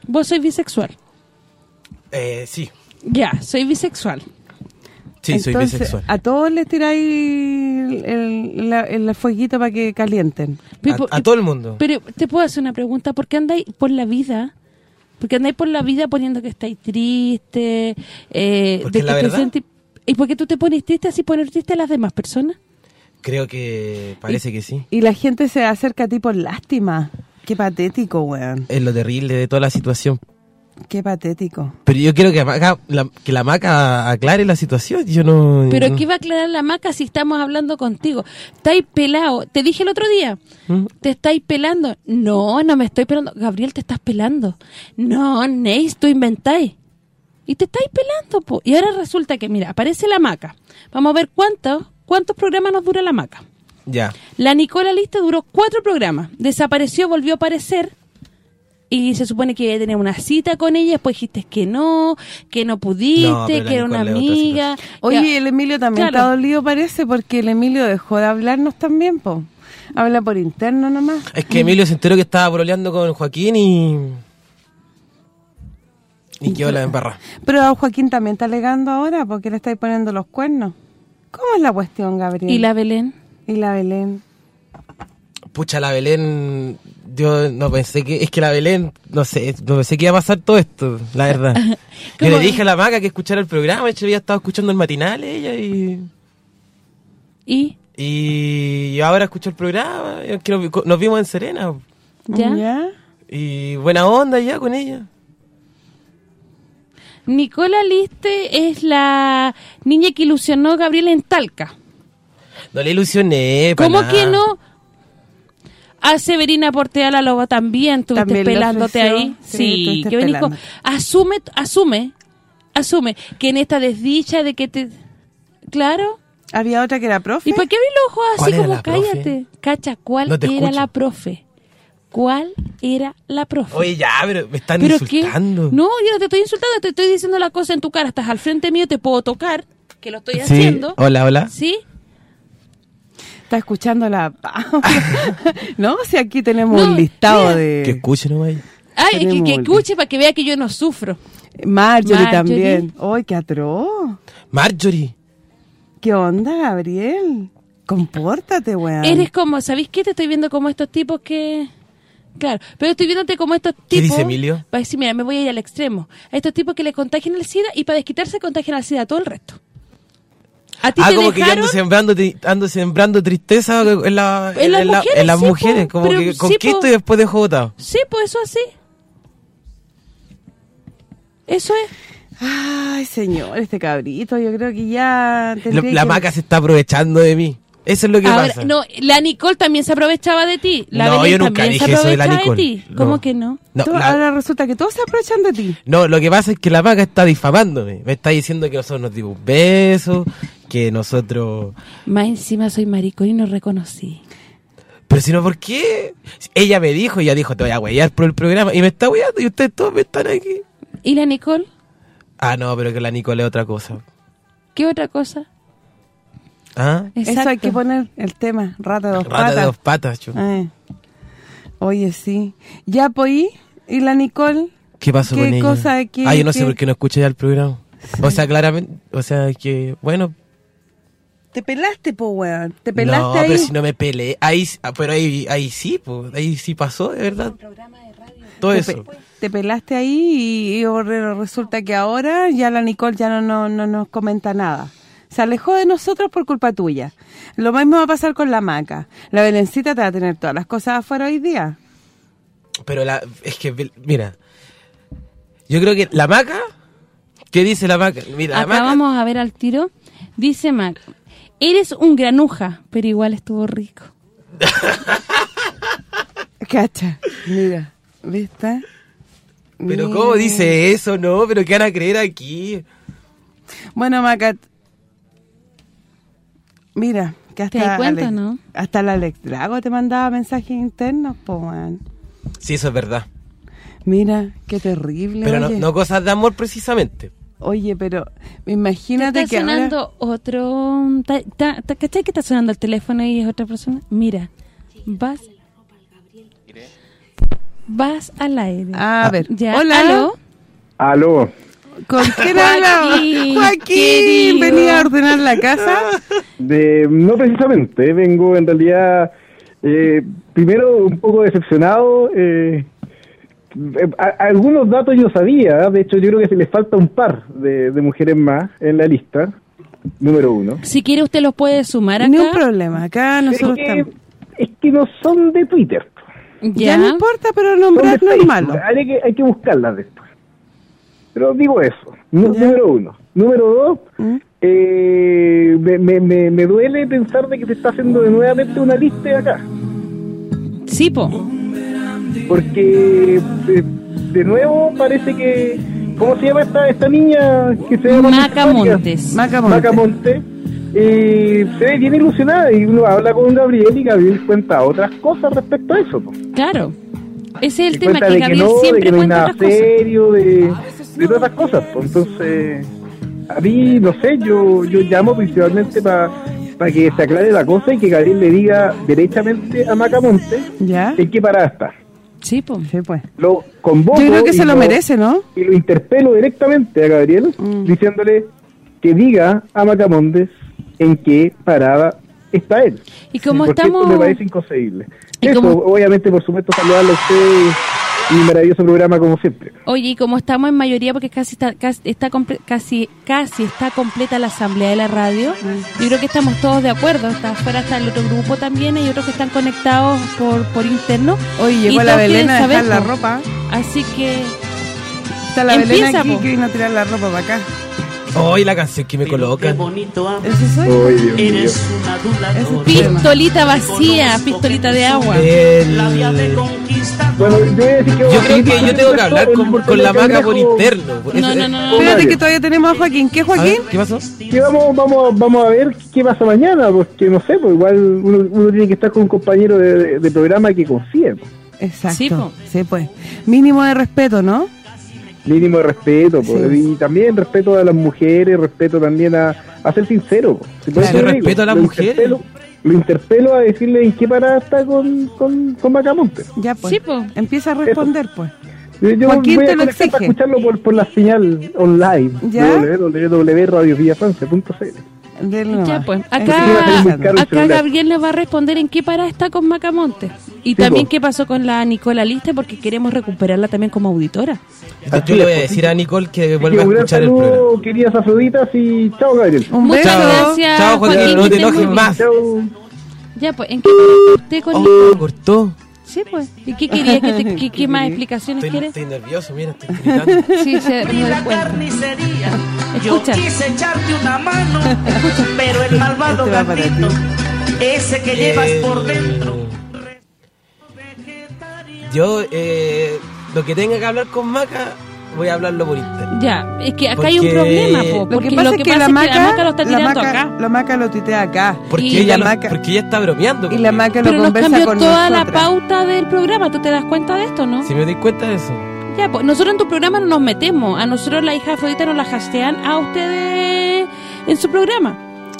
vos soy bisexual. Eh, sí. Ya, soy bisexual. Sí, soy bisexual. A todos les tiráis el, el, la- el fueguito para que calienten. Pero, A, todo el mundo. pero te puedo hacer una pregunta, ¿por qué andáis por la vida? Porque andáis por la vida poniendo que estáis triste, eh, Porque la que te verdad. sentí- ¿Y por qué tú te pones triste así poner triste a las demás personas? Creo que parece que sí. Y la gente se acerca a ti por lástima. Qué patético, weón. Es lo terrible de toda la situación. Qué patético. Pero yo quiero que, Maca- la, que la maca aclare la situación. Yo no... Pero no- ¿qué va a aclarar la maca si estamos hablando contigo? Estáis pelado. Te dije el otro día, ¿Mm? te estáis pelando. No, no me estoy pelando. Gabriel, te estás pelando. No, Neis, tú inventáis. Y te estáis pelando, po. Y ahora resulta que, mira, aparece la maca. Vamos a ver cuántos cuántos programas nos dura la maca. Ya. La Nicola Lista duró cuatro programas. Desapareció, volvió a aparecer. Y se supone que tenía una cita con ella. Después dijiste que no, que no pudiste, No, que era una amiga. Oye, el Emilio también Claro. está dolido parece porque el Emilio dejó de hablarnos también, po. Habla por interno nomás. Es que Emilio se enteró que estaba proleando con Joaquín y... Y quedó la embarra. Pero Joaquín también está alegando ahora porque le estáis poniendo los cuernos. ¿Cómo es la cuestión, Gabriel? ¿Y la Belén? Y la Belén. Pucha, la Belén... Yo no pensé que... Es que la Belén... No sé, no pensé que iba a pasar todo esto, la verdad. [LAUGHS] Yo le dije a la maca que escuchara el programa. De hecho, había estado escuchando el matinal ella y... ¿Y? Y ahora escucho el programa. que nos, nos vimos en Serena. ¿Ya? Y buena onda ya con ella. Nicola Liste es la niña que ilusionó a Gabriel en Talca. No le ilusioné. ¿Cómo nada. que no? A Severina Portea la Loba también estuviste También pelándote ofreció, ahí. sí, Sí, que venís con-. Asume, asume, asume que en esta desdicha de que te... Claro. Había otra que era profe. ¿Y por qué abrí los ojos ¿Cuál así como profe? cállate? Cacha, ¿cuál No era escucho. la profe? ¿Cuál era la profe? Oye, ya, pero me están ¿Pero qué? insultando. No, yo no te estoy insultando, te estoy diciendo la cosa en tu cara. Estás al frente mío, te puedo tocar, que lo estoy Sí, haciendo. hola, hola. ¿Sí? Está escuchando la [LAUGHS] no, si aquí tenemos No, un listado mira. de... Que escuche nomás. Ay, que, escuche para que vea que yo no sufro. Marjorie, Marjorie. también. ¡Ay, qué atroz! Marjorie. ¿Qué onda, Gabriel? Compórtate, weón. Eres como, ¿sabéis qué? Te estoy viendo como estos tipos que... Claro, pero estoy viéndote como estos tipos... ¿Qué dice Emilio? Va a decir, mira, me voy a ir al extremo. A estos tipos que le contagian el SIDA y para desquitarse contagian al SIDA a todo el resto. A ti Ah, te como que yo ando sembrando, ando sembrando tristeza en, la- En las en la- mujeres, en las sí, po, mujeres. Como pero que conquisto y después dejo botado. Sí, pues eso así. Eso es. Ay, señor, este cabrito, yo creo que ya... La, la que- maca se está aprovechando de mí. Eso es lo que Ahora, pasa. no, la Nicole también se aprovechaba de ti. La No, Belén yo nunca también se dije eso de la aprovechaba de Nicole. ti. ¿Cómo No. que no? No, la- Ahora resulta que todos se aprovechan de ti. No, lo que pasa es que la maca está difamándome. Me está diciendo que nosotros nos dimos un beso, que nosotros... Más encima soy maricón y no reconocí. Pero si no, ¿por qué? Ella me dijo, ella dijo, te voy a huellar por el programa. Y me está hueando y ustedes todos me están aquí. ¿Y la Nicole? Ah, no, pero que la Nicole es otra cosa. ¿Qué otra cosa? ¿Ah? Eso hay que poner el tema, rata de dos Rata patas. de dos patas. Eh. Oye, sí. Ya, pues, ¿y la Nicole? ¿Qué pasó ¿Qué con ella? cosa, qué- ah, yo no sé por qué no escuché ya el programa. O sea, claramente, o sea, que, bueno. Te pelaste, po, weón. Te pelaste No, ahí. pero si no me peleé. Ahí, ah, pero ahí, ahí sí, pues, ahí sí pasó, de verdad. Todo te, eso. pe- te pelaste ahí y, y re- resulta que ahora ya la Nicole ya no, no, no nos comenta nada. Se alejó de nosotros por culpa tuya. Lo mismo va a pasar con la maca. La Belencita te va a tener todas las cosas afuera hoy día. Pero la, es que, mira, yo creo que la maca, ¿qué dice la maca? Mira, la Acá maca, vamos a ver al tiro. Dice Mac, eres un granuja, pero igual estuvo rico. [LAUGHS] Cacha, mira, ¿viste? pero Mira. ¿cómo dice eso? No, pero ¿qué van a creer aquí? Bueno, Maca, mira, que hasta, ¿Te das cuenta, Alex- no? hasta el Alex Drago te mandaba mensajes internos, po, weón. Sí, eso es verdad. Mira, qué terrible, Pero no, no cosas de amor precisamente. Oye, pero Te imagínate está que ahora- sonando otro... ta- ta- ta- ¿Cachai que está sonando el teléfono y es otra persona? Mira, vas... Vas al aire. A ver, Ya, hola. ¿aló? Aló. ¿Con quién? Joaquín, Joaquín, venía a ordenar la casa. De, no precisamente, vengo en realidad, eh, primero un poco decepcionado. eh, eh, a- algunos datos yo sabía, de hecho yo creo que se le falta un par de, de mujeres más en la lista, número uno. Si quiere usted los puede sumar acá. Ni un problema, acá nosotros es, que, estamos. es que no son de Twitter. Ya. Ya. no importa, pero nombrar no es malo. Hay que, hay que buscarlas después. Pero digo eso, número uno. Número dos, ¿Mm? eh, me, me, me, me duele pensar de que se está haciendo de nuevamente una lista acá. Sí, po. Porque de, de nuevo parece que... ¿Cómo se llama esta, esta niña que se llama? Maca Montes. Maca Montes. Eh, se ve bien ilusionada y uno habla con Gabriel y Gabriel cuenta otras cosas respecto a eso. po. Claro. Ese es el Que tema, que de Gabriel no, de siempre que no hay cuenta nada otras cosas. serio, de, de todas esas cosas. po. Entonces, a mí, no sé, yo, yo llamo principalmente para que se aclare la cosa y que Gabriel le diga derechamente a Macamonte ¿Ya? en qué parada está. Sí, po. Sí, pues. Lo convoco Yo creo que y se lo merece, ¿no? Y lo interpelo directamente a Gabriel Mm. diciéndole que diga a Macamontes en qué parada está él. Y como Porque estamos... esto me parece inconcebible. Eso, como- obviamente, por supuesto, saludarle a usted y un maravilloso programa como siempre. Oye, y como estamos en mayoría, porque casi está, casi está, comple- casi, casi está completa la asamblea de la radio, yo creo que estamos todos de acuerdo. Está afuera está el otro grupo también, hay otros que están conectados por, por interno. Oye, Y llegó la Belén a dejar la ropa. Así que... Está la Belén aquí po. que vino a tirar la ropa para acá. Hoy la canción que me colocan. ¿Ese soy? Ay, Dios mío. Ese es tu tema. Pistolita vacía, pistolita de agua. Yo voy a decir que... Yo creo que yo tengo que hablar con, con la maga por interno. No, no, no, no. Espérate que todavía tenemos a Joaquín. ¿Qué, Joaquín? ver, ¿Qué pasó? que vamos, vamos, vamos a ver qué pasa mañana, porque no sé, pues igual uno, uno tiene que estar con un compañero de, de- de programa que confíe. pues. Exacto. Sí, pues. Mínimo de respeto, ¿no? Mínimo de respeto, pues, Sí. y también respeto a las mujeres, respeto también a, a ser sincero. pues. Si Claro. Respeto a las lo mujeres. interpelo- Lo interpelo a decirle en qué parada está con, con, con Macamonte. Ya, pues. Sí, po. Empieza a responder, pues. Yo, voy a te lo para exige. escucharlo por, por la señal online, ¿Ya? Ya, pues. Acá, acá. Gabriel le va a responder en qué parada está con Macamonte. Y Sí, también po. qué pasó con la Nicola Liste, porque queremos recuperarla también como auditora. Yo, yo le voy a decir a Nicole que vuelva a escuchar el programa. queridas afroditas, y chao, Gabriel. Un Muchas gracias. Chao, Joaquín, no te enojes más. Chao. Ya, pues, ¿en qué parada usted con Oh, Nicole? cortó. Sí, pues. ¿Y qué quería? ¿Qué, te- qué- qué más explicaciones Estoy, quieres? estoy nervioso, mira, estoy gritando. Sí, se me cuenta. Yo Escucha. quise echarte una mano, pero el malvado Este gatito, ese que llevas Eh, por dentro. Yo, eh, lo que tenga que hablar con Maca, voy a hablarlo por internet. Ya, es que acá hay un problema, po, Lo porque que pasa es que la maca, lo está la tirando maca, acá. la maca lo tuitea acá. Porque, Y ella la lo- Maca- porque ella está bromeando. Y la maca lo Pero nos cambió con toda la pauta del programa, ¿tú te das cuenta de esto, no? Si me doy cuenta de eso. Ya, pues nosotros en tu programa no nos metemos, a nosotros la hija Afrodita nos la hastean a ustedes en su programa.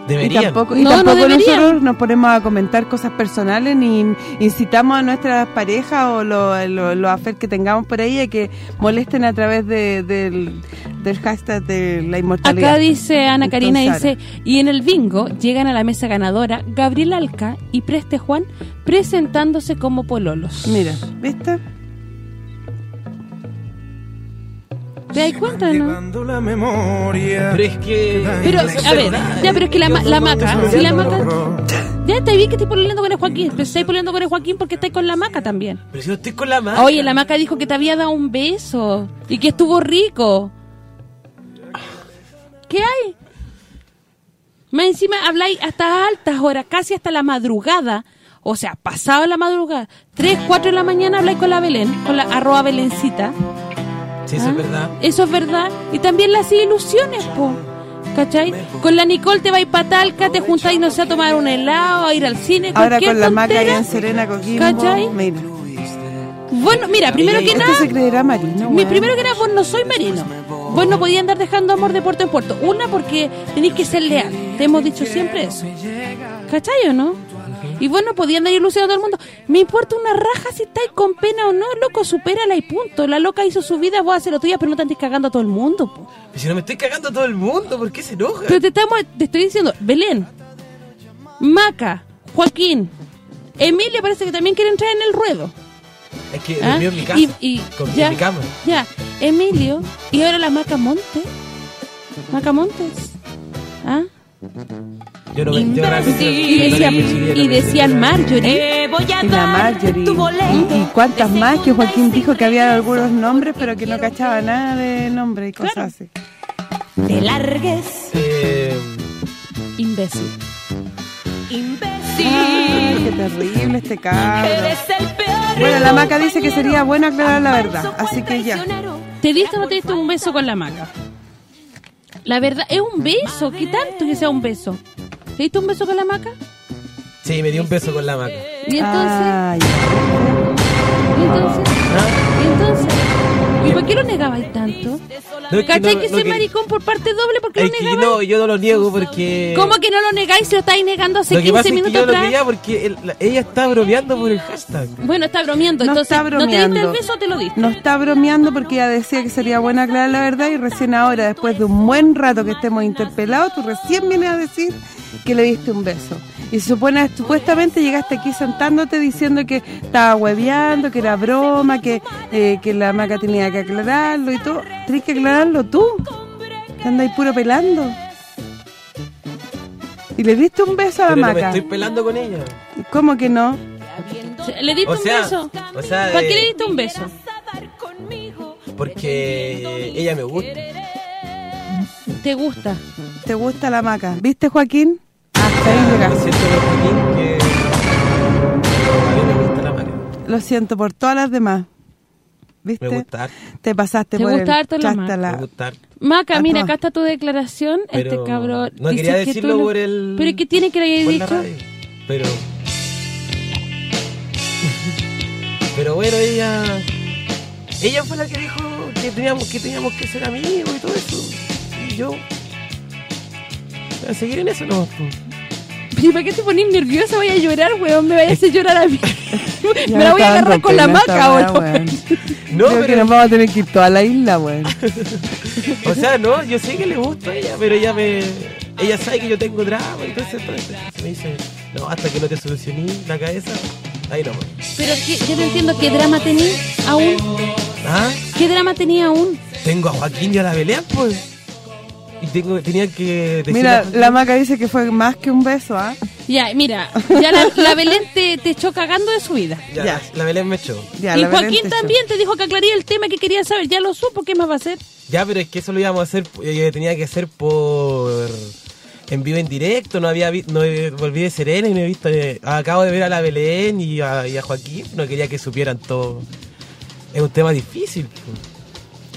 Y tampoco, y No, tampoco nosotros nos ponemos a comentar cosas personales ni incitamos a nuestras parejas o los lo, los affairs que tengamos por ahí a que molesten a través de, del, del hashtag de la inmortalidad. Acá dice Ana Karina, Entonces, dice, y en el bingo llegan a la mesa ganadora Gabriel Alca y Preste Juan presentándose como pololos. Mira, ¿viste? ¿Te das cuenta, no? la memoria. Pero es que. Pero, a ver, ya, pero es que la, ma- la maca, si la maca... Ya te vi que estoy pololeando con el Joaquín, pero estáis pololeando con el Joaquín porque estáis con la maca también. Pero si no estoy con la Maca. Oye, la maca dijo que te había dado un beso y que estuvo rico. ¿Qué hay? Más encima habláis hasta altas horas, casi hasta la madrugada. O sea, pasado la madrugada. 3, 4 de la mañana habláis con la Belén, con la arroba Belencita. Sí, eso ¿Ah? es verdad. Eso es verdad. Y también las ilusiones, po. ¿Cachai? Con la Nicole te vais pa' Talca, te juntáis, no sé, a tomar un helado, a ir al cine, Ahora con la maca allá en Serena Coquimbo. ¿Cachai? Mira. Bueno, mira, primero que nada, se creerá marino. mi primero que nada, vos no soy marino. Vos no podías andar dejando amor de puerto en puerto. Una, porque tenéis que ser leal. Te hemos dicho siempre eso. ¿Cachai o no? Y vos no podías andar ilusionando a todo el mundo. Me importa una raja si estáis con pena o no, loco, supérala y punto. La loca hizo su vida, vos haces lo tuya, pero no te andes cagando a todo el mundo, po. Pero si no me estoy cagando a todo el mundo, ¿por qué se enoja? Pero te, estamos, te estoy diciendo, Belén, Maca, Joaquín, Emilia parece que también quiere entrar en el ruedo. Es que ¿ah? en mi casa. Y, y con, ya, en mi cama. ya, Emilio, y ahora la Maca Monte. Maca Montes. ¿Ah? Yo no me yo realmente Y, no decía, le percibía y decían Marjorie. Y la Marjorie. Y, y cuántas más que Joaquín dijo que había algunos nombres, pero que no cachaba nada de nombre y cosas así. Te largues, Eh, Imbécil. imbécil. Ay, qué terrible este cabro. Eres el peor. Bueno, la maca dice que sería bueno aclarar la verdad, así que ya. ¿Te diste o no te diste un beso con la maca? La verdad, es un beso. ¿Qué tanto que sea un beso? ¿Te diste un beso con la maca? sí, me dio un beso con la maca. ¿Y entonces? Ay, ¿Y entonces? ¿Y entonces? ¿Y por qué lo negabais tanto? No, es que ¿Cachai no- que no soy que- maricón por parte doble? ¿Por qué lo negabais? no, yo no lo niego porque... ¿Cómo que no lo negáis si lo estáis negando hace Lo que 15 pasa es que minutos yo lo quería porque el- la- ella está bromeando por el hashtag. Bueno, está bromeando. No entonces, está ¿no te diste el bromeando. beso o te lo diste? No está bromeando porque ella decía que sería bueno aclarar la verdad y recién ahora, después de un buen rato que estemos interpelados, tú recién vienes a decir que le diste un beso. Y supone, supuestamente llegaste aquí sentándote diciendo que estaba hueveando, que era broma, que, eh, que la maca tenía que aclararlo y todo. Tienes que aclararlo tú. Que andas ahí puro pelando. Y le diste un beso a la Pero no me maca. estoy pelando con ella. ¿Cómo que no? ¿Le diste O un beso? o sea, ¿Para qué eh, le diste un beso? Porque ella me gusta. ¿Te gusta? ¿Te gusta la maca? ¿Viste, Joaquín? Hasta ahí Lo Lo siento por todas las demás. ¿Viste? Me gusta harto. Te pasaste ¿Te por gusta el la. Me gusta. Maca, mira, acá está tu declaración. este cabrón. no dice quería que decirlo tú no- por el- ¿Pero qué tiene que le hayas dicho? radio. Pero... Pero bueno, ella... Ella fue la que dijo que teníamos que, teníamos que ser amigos y todo eso. Y yo... A seguir en eso, ¿no? ¿Y para qué te pones nerviosa? Voy a llorar, weón. Me vayas a hacer llorar a mí. [LAUGHS] Me la voy a agarrar con la maca, weón. weón. [LAUGHS] No, Creo que pero- nos vamos a tener que ir toda la isla, weón. [LAUGHS] O sea, no, yo sé que le gusta a ella, pero ella me... Ella sabe que yo tengo drama, entonces, entonces me dice, no, hasta que no te solucioné la cabeza, ahí no. Pero que, yo no entiendo qué drama tenía aún. ¿Ah? ¿Qué drama tenía aún? Tengo a Joaquín y a la Belén, pues. Y tengo, tenía que Mira, la maca dice que fue más que un beso, ¿ah? Ya, mira, ya la, la Belén te, te echó cagando de su vida. Ya, Ya. La, Belén me echó. Ya, y Joaquín te también te dijo que aclaría el tema que quería saber. Ya lo supo, ¿qué más va a hacer? Ya, pero es que eso lo íbamos a hacer, eh, tenía que hacer por... En vivo en directo, no había vi- no eh, volví de Serena y no he visto... eh, acabo de ver a la Belén y a, y a Joaquín, no quería que supieran todo. Es un tema difícil.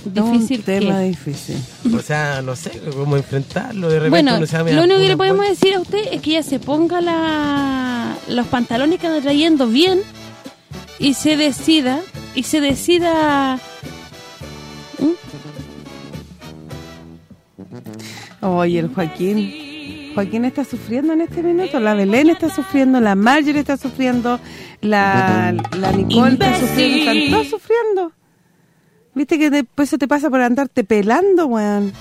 Difícil Un tema que- difícil. O sea, no sé cómo enfrentarlo. De repente Bueno, uno se llama lo único que le podemos vuelta. decir a usted es que ella se ponga la, los pantalones que anda trayendo bien y se decida, y se decida... ¿Mm? Oye, el Joaquín. Joaquín está sufriendo en este minuto. La Belén está sufriendo, la Marjorie está sufriendo, la, la Nicole está sufriendo, están todos sufriendo. Viste que después eso te pasa por andarte pelando, weón.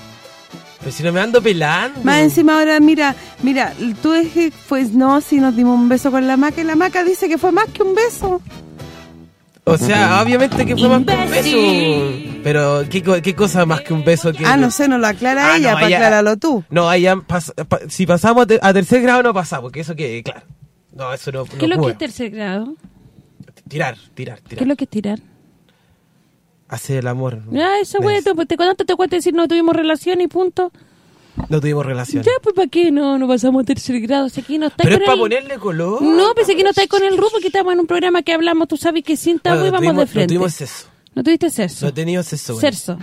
Pero si no me ando pelando. Más encima ahora, mira, mira, tú dije, pues no, si nos dimos un beso con la maca, y la maca dice que fue más que un beso. O sea, obviamente que fue más que un beso. Pero, ¿qué, qué cosa más que un beso? Que Ah, no sé, no lo aclara Ah, ella, no, para aclararlo tú. No, pas- pa- si pasamos a, te- a tercer grado no pasamos, que eso que, claro. No, eso no, ¿Qué no es lo que es tercer grado? Tirar, tirar, ¿Qué tirar. es lo que es tirar? Hacer el amor. Ya, eso, güey, te, te, te cuesta decir no tuvimos relación y punto? No tuvimos relación. Ya, pues, ¿para qué no, no pasamos a tercer grado? Si aquí no está Pero es para el- ponerle color. No, pensé que no estáis con el grupo, que estamos en un programa que hablamos, tú sabes que sin tabú Bueno, y vamos de frente. No tuvimos sexo. ¿No tuviste sexo? No he tenido sexo. güey. Sexo.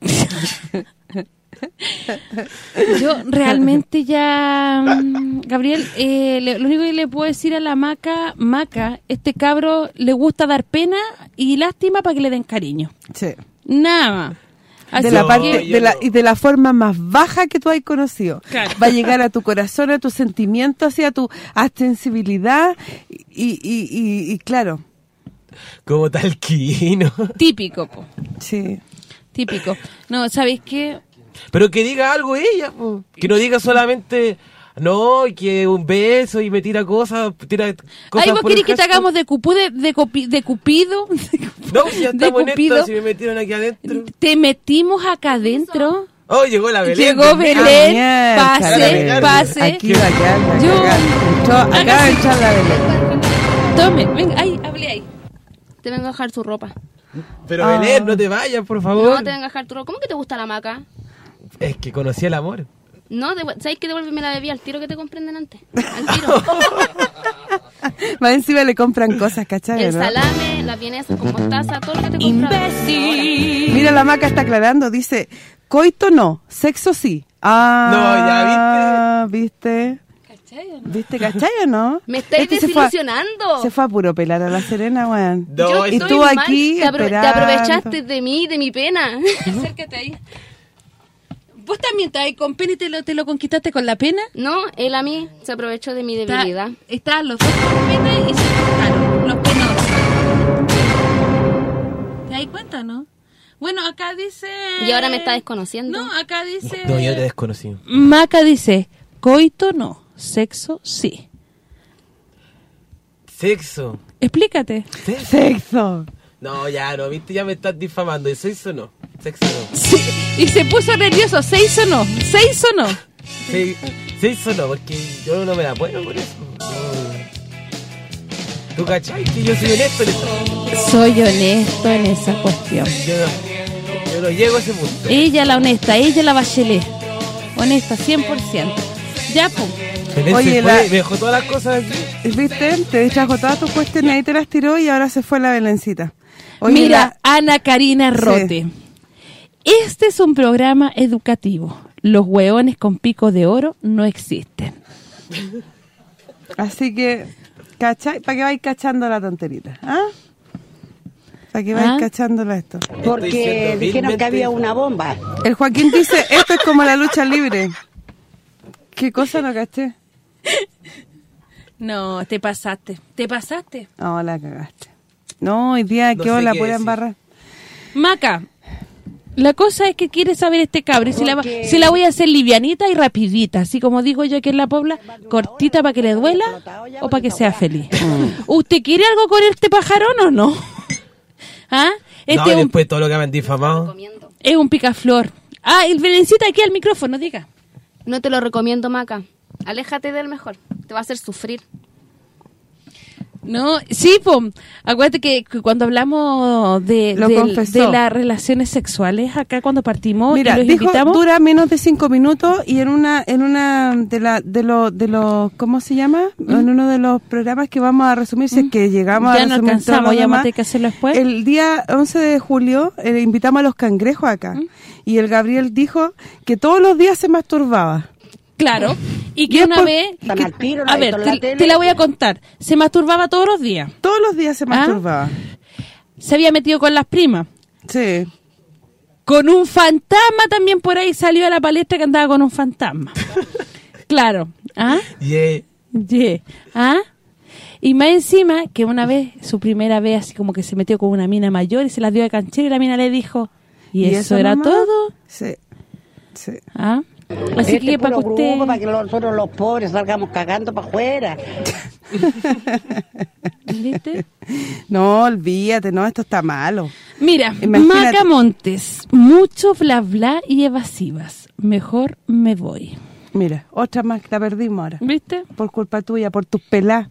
[LAUGHS] [LAUGHS] Yo realmente ya, mm, Gabriel, eh, le- lo único que le puedo decir a la Maca, Maca, este cabro le gusta dar pena y lástima para que le den cariño. Sí. Nada más. Así de la parte de la, y de la forma más baja que tú has conocido Claro. va a llegar a tu corazón a tu sentimiento hacia tu a sensibilidad y, y, y, y claro Como talquino. Típico, po. sí Típico. No, ¿sabéis qué? Pero que diga algo ella, po. que no diga solamente, no, que un beso y me tira cosas, tira cosas Ahí vos querés que te hagamos de, cupu, de, de, copi- de Cupido. [LAUGHS] No, ya de estamos en esto, si me metieron aquí adentro. Te metimos acá adentro. Oh, llegó la Belén. Llegó Belén, pase, la Belén. pase. Aquí va a quedar la Yo- de echar la Belén. Tome, venga, ahí, hable ahí. Te vengo a dejar su ropa. Pero Ah. Belén, no te vayas, por No, favor. te vengo a dejar tu ropa. ¿Cómo que te gusta la maca? Es que conocí el amor. No, ¿sabes que devuélveme la bebida al tiro que te comprenden antes? Al [LAUGHS] tiro. Más encima le compran cosas, ¿cachai? El no? salame, las vienesas con mostaza, todo lo que te compras. Mira, la maca está aclarando, dice, coito no, sexo sí. Ah, viste. ¿Viste, cachai o no? [LAUGHS] Me estáis Este se fue a- desilusionando. Se fue a puro pelar a la Serena, weón. Yo y estoy tú mal, aquí te, apro- te aprovechaste de mí, de mi pena. [LAUGHS] Acércate ahí. ¿Vos también estás ahí con pena y te lo, te lo conquistaste con la pena? No, él a mí se aprovechó de mi debilidad. Estaban los dos con pena y se juntaron, los penosos. ¿Te das cuenta, no? Bueno, acá dice... Y ahora me está desconociendo. No, acá dice... No, yo te desconocí. Maca dice, coito no, sexo sí. Sexo. Explícate. Sexo. No, ya no, viste, ya me estás difamando. ¿Y sexo no? Sexo no. Sí, y se puso nervioso, ¿se hizo no? ¿Se hizo no? Sí, sexo no, porque yo no me la puedo por eso. ¿Tú cachai que yo soy honesto en eso? Soy honesto en esa cuestión. Yo no, yo no llego a ese punto. Ella la honesta, ella la bachelet. Honesta, 100%. Ya, pum. Belén Oye, se la- me dejó todas las cosas aquí. ¿Viste? Te distrajo todas tus cuestiones, ahí te las tiró y ahora se fue la Belencita. Oye, Mira, la- Ana Karina Rote. Este es un programa educativo. Los hueones con pico de oro no existen. Así que, ¿cachai? ¿Para que vais cachando la tonterita? ¿Ah? Para que vais ¿Ah? cachándola esto. Porque dijeron que había una bomba. El Joaquín dice, esto es como la lucha libre. ¿Qué cosa no caché? No, te pasaste. ¿Te pasaste? No, la cagaste. No, hoy día No quedó sé la qué decir. embarrar. Maca, la cosa es que quiere saber este cabro. y Si la, si la voy a hacer livianita y rapidita, así como digo yo aquí en la Pobla, cortita para que le duela o para que sea feliz. [LAUGHS] ¿Usted quiere algo con este pajarón o no? [LAUGHS] ¿Ah? Este no, es, un, después todo lo que me han difamado. es un picaflor. Ah, el Belencita aquí al micrófono, diga. No te lo recomiendo, Maca. Aléjate del mejor. Te va a hacer sufrir. No, sí, pues, acuérdate que, que cuando hablamos de, de las relaciones sexuales, acá cuando partimos Mira, y los dijo, invitamos... dura menos de cinco minutos y en una en una de la de los de los ¿cómo se llama? En uno de los programas que vamos a resumir si es que llegamos Ya a no alcanzamos, ya demás. que hacerlo después. El día 11 de julio eh, invitamos a los cangrejos acá y el Gabriel dijo que todos los días se masturbaba. Claro. Y que una por- vez... Al tiro, ¿no a ver, la te, tele? te la voy a contar. Se masturbaba todos los días. Todos los días se ¿Ah? masturbaba. Se había metido con las primas. Sí. Con un fantasma también por ahí salió a la palestra que andaba con un fantasma. [LAUGHS] claro. ¿Ah? Yeah. Yeah. ¿Ah? Y más encima, que una vez, su primera vez, así como que se metió con una mina mayor y se la dio de canchero y la mina le dijo, ¿y, eso, era todo? Sí. Sí. ¿Ah? Así Este que para que usted... grupo, para que nosotros los pobres salgamos cagando para afuera. ¿Viste? No, olvídate, no, esto está malo. Mira, Imagínate. Maca Montes, mucho bla bla y evasivas. Mejor me voy. Mira, otra más que la perdimos ahora. ¿Viste? Por culpa tuya, por tus pelás.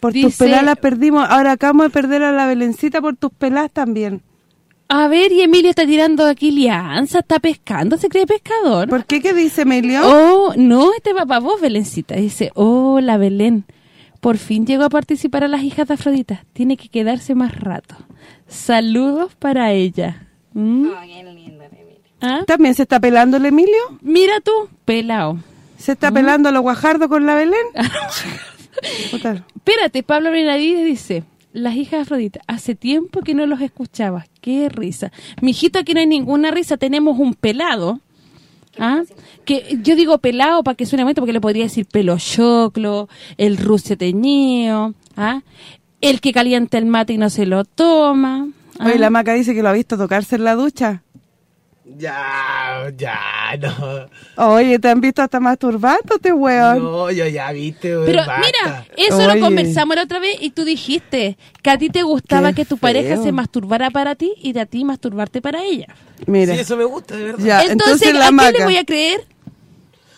Por tus Dice- pelás la perdimos. Ahora acabamos de perder a la Belencita por tus pelás también. A ver, y Emilio está tirando aquí lianza, está pescando, se cree pescador. ¿Por qué? ¿Qué dice Emilio? Oh, no, este va para vos, Belencita. Dice, oh, la Belén, por fin llegó a participar a las hijas de Afrodita. Tiene que quedarse más rato. Saludos para ella. ¿Mm? ¿Ah? ¿También se está pelando el Emilio? Mira tú, pelao. ¿Se está pelando a los guajardos con la Belén? [LAUGHS] Espérate, Pablo Benavides dice, las hijas de Afrodita, hace tiempo que no los escuchaba. Qué risa. Mijito, aquí no hay ninguna risa, tenemos un pelado. ¿Ah? Que yo digo pelado para que suene bonito porque le podría decir pelo choclo, el rucio teñido, ¿ah? El que calienta el mate y no se lo toma. ¿ah? Oye, la Maca dice que lo ha visto tocarse en la ducha. Ya, ya, no. Oye, ¿te han visto hasta masturbándote, weón? No, yo ya viste, weón, Pero basta. mira, eso Oye. lo conversamos la otra vez y tú dijiste que a ti te gustaba Qué que tu pareja se masturbara para ti y de a ti masturbarte para ella. Mira. Sí, eso me gusta, de verdad. Ya, entonces, entonces la ¿a quién le voy a creer?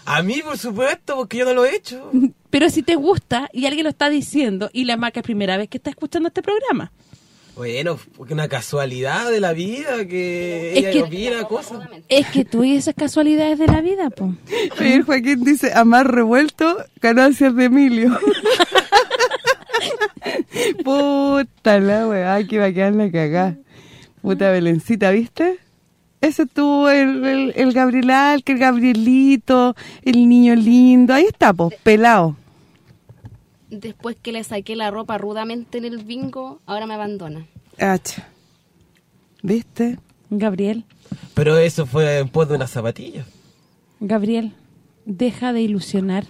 A mí, por supuesto, porque yo no lo he hecho. [LAUGHS] Pero si te gusta y alguien lo está diciendo y la maca es primera vez que está escuchando este programa. Bueno, porque una casualidad de la vida que Es ella que- opina cosas. Es que tú y esas casualidades de la vida, po. [LAUGHS] El Joaquín dice, amar revuelto, ganancias de Emilio. [LAUGHS] Puta la weá, que va a quedar la cagá. Puta Belencita, ¿viste? Ese tuvo el, el, el Gabrielal, que el Gabrielito, el niño lindo. Ahí está, pues, pelado. Después que le saqué la ropa rudamente en el bingo, ahora me abandona. Hacha. ¿Viste? Gabriel, Pero eso fue en pos de una zapatilla. Gabriel, deja de ilusionar.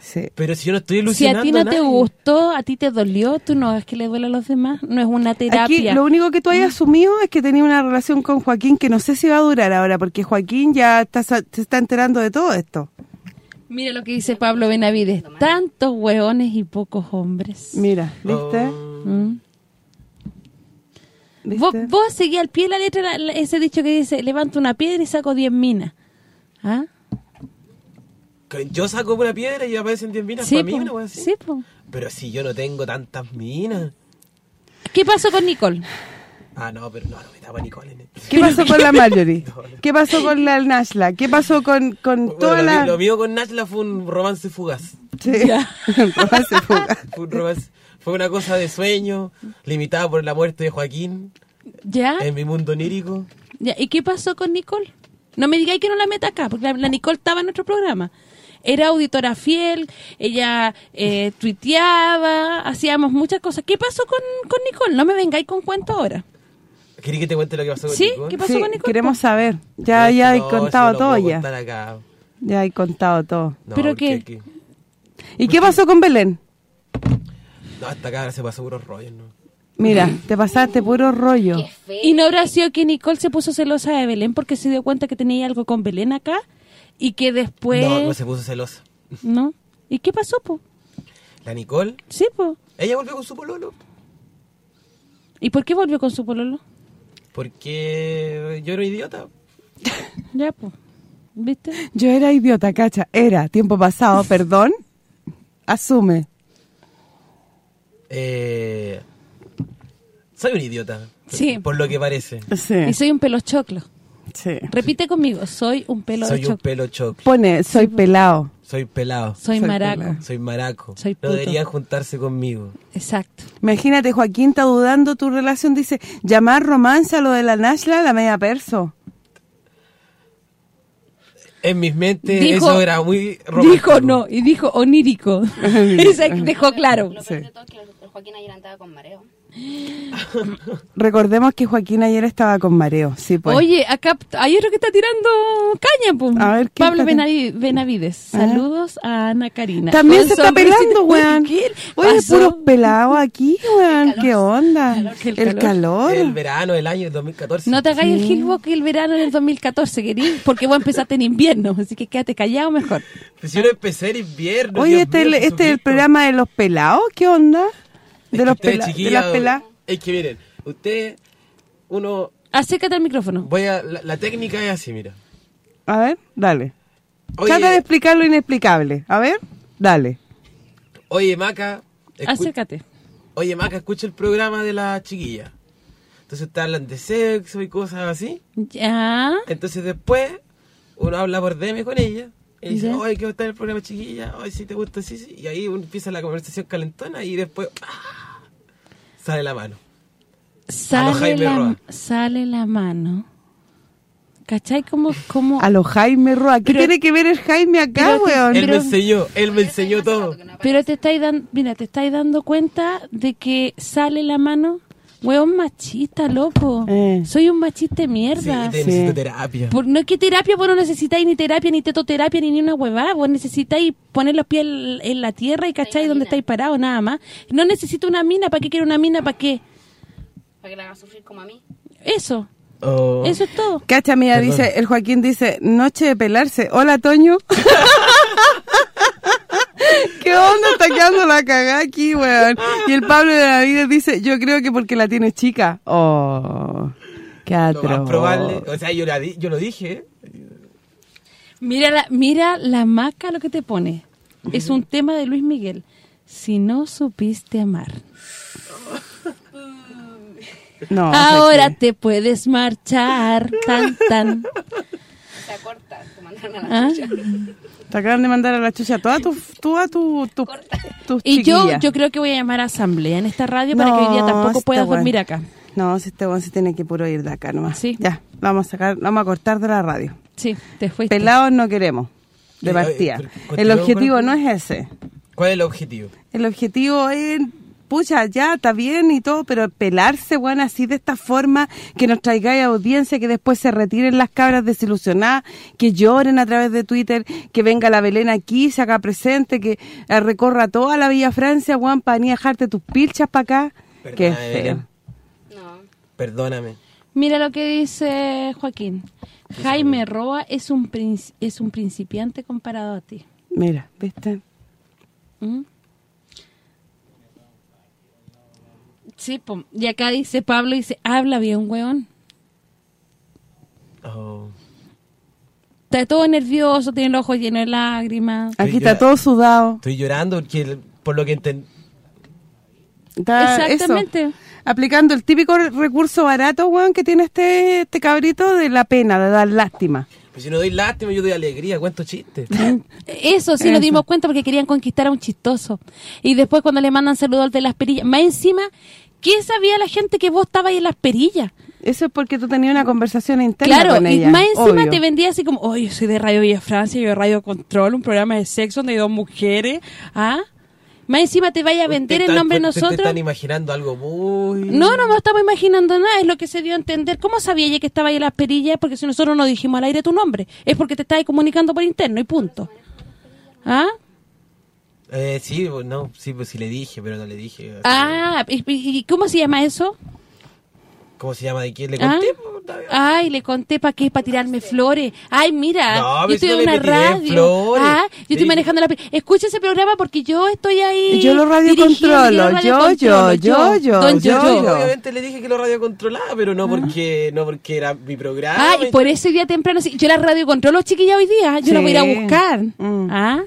Sí. Pero si yo no estoy Si ilusionando a ti no te nadie. gustó, a ti te dolió, tú no es que le duele a los demás, no es una terapia. Aquí lo único que tú hayas asumido es que tenía una relación con Joaquín que no sé si va a durar ahora, porque Joaquín ya está, sa- se está enterando de todo esto. Mira lo que dice Pablo Benavides, tantos hueones y pocos hombres. Mira, ¿viste? Mm. Vos, vos seguí al pie de la letra la- la- ese dicho que dice, levanto una piedra y saco 10 minas. ¿Ah? Que Yo saco una piedra y aparecen 10 minas Sí, para mí, po, sí, po. Pero si yo no tengo tantas minas. ¿Qué pasó con Nicole? Ah, no, pero no, no me tapa Nicole en esto. ¿Qué pasó con la [LAUGHS] Marjorie? [LAUGHS] ¿Qué pasó con la Nashla? ¿Qué pasó con, con Bueno, toda lo, la...? mío- lo mío con Nachla fue un romance fugaz. Sí. [LAUGHS] Romance fugaz. Fue, un romance- fue una cosa de sueño, limitada por la muerte de Joaquín ¿Ya? en mi mundo onírico. ¿Ya? ¿Y qué pasó con Nicole? No me digáis que no la meta acá, porque la, la Nicole estaba en nuestro programa. Era auditora fiel, ella eh, tuiteaba, hacíamos muchas cosas. ¿Qué pasó con, con Nicole? No me vengáis con cuento ahora. ¿Querí que te cuente lo que pasó con ¿Sí? ¿Qué pasó Sí, con Nicole? queremos saber. Ya, ya he no, contado eso no todo ya. acá. Ya he contado todo. No, ¿Pero qué? aquí- ¿Y qué pasó con Belén? No, hasta acá se pasó puros rollos, ¿no? Mira, te pasaste puro rollo. ¿Y no habrá sido que Nicole se puso celosa de Belén porque se dio cuenta que tenía algo con Belén acá? Y que después... No, no se puso celosa. ¿No? ¿Y qué pasó, po? La Nicole, Sí, po. ella volvió con su pololo. ¿Y por qué volvió con su pololo? Porque yo era idiota. [LAUGHS] Ya, po. ¿Viste? Yo era idiota, cacha. Era, tiempo pasado, [LAUGHS] perdón. Asume. Eh, soy un idiota. Sí. Por lo que parece. Sí. Y soy un pelo choclo. Sí. Repite conmigo, soy un pelo Soy de un choclo. pelo choc. Pone, soy pelado. Soy pelado. Soy, Soy maraco. pelado. Soy maraco. Soy no puto. deberían juntarse conmigo. Exacto. Imagínate, Joaquín está dudando tu relación. Dice, llamar romance a lo de la Nashla, la media perso. En mis mentes Dijo- eso era muy romántico. Dijo no, y dijo onírico. [LAUGHS] Dejó claro. Lo de todo es que Joaquín ayer andaba con mareo. Recordemos que Joaquín ayer estaba con mareo. Sí, pues. Oye, acá hay otro que está tirando caña, pum. A ver, ¿quién Pablo Benavides. Ajá. Saludos a Ana Karina. También se está pelando, weón. ¿qué Oye, pasó? puros pelados aquí, weón. ¿Qué onda? El El calor. calor. El verano del año 2014. No te hagáis el Sí. gilbo que el verano en el 2014, querís, porque vos empezaste en invierno, así que quédate callado mejor. Pues yo no empecé en invierno. Oye, Dios este, mío, este es el programa de los pelados. ¿Qué onda? De los pela- de las peladas. Es que miren, usted, uno, Acércate al micrófono. voy a, la, la técnica es así, mira. A ver, dale. Oye, Trata de explicar lo inexplicable. A ver, dale. oye Maca, Acércate. oye Maca, escucha el programa de la chiquilla. Entonces te hablan de sexo y cosas así. Ya. Entonces después uno habla por DM con ella. Y dice, Ya. oye, ¿qué está el programa chiquilla? Oye, si te gusta, sí, sí. Y ahí uno empieza la conversación calentona y después ¡ah! Sale la mano. Sale Jaime la, Roa. sale la mano. ¿Cachai? Como, como... A los Jaime Roa. ¿Qué Pero- tiene que ver el Jaime acá, pero- weón? Él me enseñó, él me enseñó todo. Pero te estáis dando, mira, te estáis dando cuenta de que sale la mano, weón machista, loco. Eh. Soy un machista de Sí, mierda. te necesito terapia. Por, no es que terapia, vos no necesitáis ni terapia, ni tetoterapia, ni, ni una huevada. Vos necesitáis poner los pies en, en la tierra y cacháis dónde estáis parados, nada más. No necesito una mina, ¿para qué quiero una mina? ¿Para qué? Para que la haga sufrir como a mí. Eso. Oh. Eso es todo. Cacha, mía, Perdón. dice, el Joaquín dice, noche de pelarse. Hola, Toño. [LAUGHS] ¿Qué onda? Está quedando la cagada aquí, weón. Y el Pablo de la vida dice, yo creo que porque la tienes chica. Oh, qué Lo más atroz. probable. O sea, yo, la di- yo lo dije. Mira la, mira la maca lo que te pone. Es un tema de Luis Miguel. Si no supiste amar. No, o Ahora te puedes marchar. Tan, tan. Se corta, te mandaron a la ¿Ah? Te acaban de mandar a la chucha toda tu, toda tu, tu, tus Y yo yo creo que voy a llamar a asamblea en esta radio para que hoy día No, tampoco este puedas dormir acá. No, si este weón se tiene que puro ir de acá nomás. Sí. Ya, vamos a sacar, vamos a cortar de la radio. Sí, te fuiste. Pelados no queremos, de Eh, partida. eh, pero, El objetivo no es ese. ¿Cuál es el objetivo? El objetivo es, pucha, ya está bien y todo, pero pelarse, weón, así de esta forma, que nos traigáis audiencia, que después se retiren las cabras desilusionadas, que lloren a través de Twitter, que venga la Belén aquí, se haga presente, que eh, recorra toda la Villa Francia, weón, para a dejarte tus pilchas para acá. Qué Perdona, feo. Belén. Perdóname. Mira lo que dice Joaquín. Jaime Roa es un princi- es un principiante comparado a ti. Mira, ¿viste? ¿Mm? Sí, po. y acá dice Pablo, dice, habla bien, weón. Oh. Está todo nervioso, tiene el ojo lleno de lágrimas. Aquí está todo sudado. Estoy llorando porque el- por lo que entendí. Está Exactamente. eso, aplicando el típico recurso barato, weón, que tiene este, este cabrito de la pena, de dar lástima. Pues si no doy lástima, yo doy alegría, cuento chistes. [LAUGHS] Eso sí Eso. nos dimos cuenta porque querían conquistar a un chistoso. Y después cuando le mandan saludos al de las perillas, más encima, ¿quién sabía la gente que vos estabas ahí en las perillas? Eso es porque tú tenías una conversación interna Claro, con y ella. más encima obvio. te vendía así como, oye, yo soy de Radio Villa Francia, yo de Radio Control, un programa de sexo donde hay dos mujeres, ¿ah? Más encima te vaya a vender el nombre de te- Te nosotros. están imaginando algo muy... No, no me estamos imaginando nada, es lo que se dio a entender. ¿Cómo sabía ella que estaba ahí en las perillas? Porque si nosotros no dijimos al aire tu nombre, es porque te estabas comunicando por interno y punto. ¿Ah? Eh, sí, pues, no, sí, pues sí le dije, pero no le dije. Ah, ¿y, cómo se llama eso? ¿Cómo se llama? ¿De quién le ¿Ah? conté? Ay, le conté para qué, para tirarme flores. Ay, mira, No, yo pero estoy en una radio. Ah, yo estoy manejando la... Escucha ese programa porque yo estoy ahí Yo lo radio dirigiendo, controlo, radio yo, yo, yo, yo, yo. Obviamente le dije que lo radio controlaba, pero no porque no porque era mi programa. Ah, y por eso hoy día temprano, sí, yo la radio controlo, chiquilla, hoy día. Yo la voy a ir a buscar. Mm. ¿Ah?